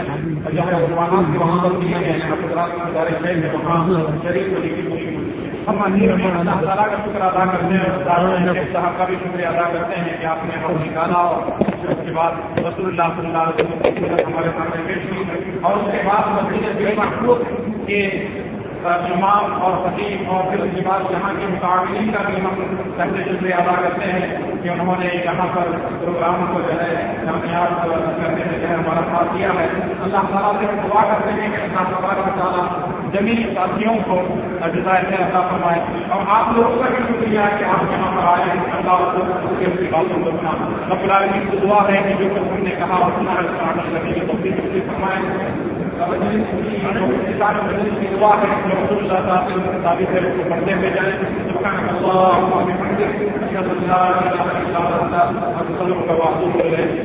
جہاں مسلمانوں کے وہاں پر دیے گئے ہیں۔ گجرات کے ادارے شہر ہیں وہاں شریف کو کی کوشش ہم اللہ تعالیٰ کا شکر ادا کرتے ہیں صاحب کا بھی شکریہ ادا کرتے ہیں کہ آپ نے ہم نکالا اور اس کے بعد رسول اللہ صلی اللہ علیہ وسلم ہمارے سامنے پیش کی۔ اور اس کے بعد مسجد کے امام اور حکیم اور پھر اس کے بعد یہاں کے مقابلین کا بھی ہم پہلے شکریہ ادا کرتے ہیں کہ انہوں نے یہاں پر پروگرام کو جو ہے کامیاب کرنے میں جو ہے ہمارا ساتھ دیا ہے۔ اللہ تعالیٰ سے ہم دعا کرتے ہیں کہ اللہ تبارک تعالیٰ زمینی ساتھیوں کو جزائر عطا فرمائے۔ اور آپ لوگوں کا بھی شکریہ ہے کہ آپ یہاں پر آئے اللہ کی باتوں کو سنا رب العالمین کی دعا ہے کہ جو کچھ ہم نے کہا اور سنا ہے لگے گی فرمائے۔ دعا ہے جائیں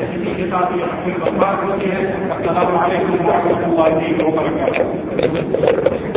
اسی کے ساتھ یہ ہوتی ہے السلام علیکم ورحمۃ اللہ وبرکاتہ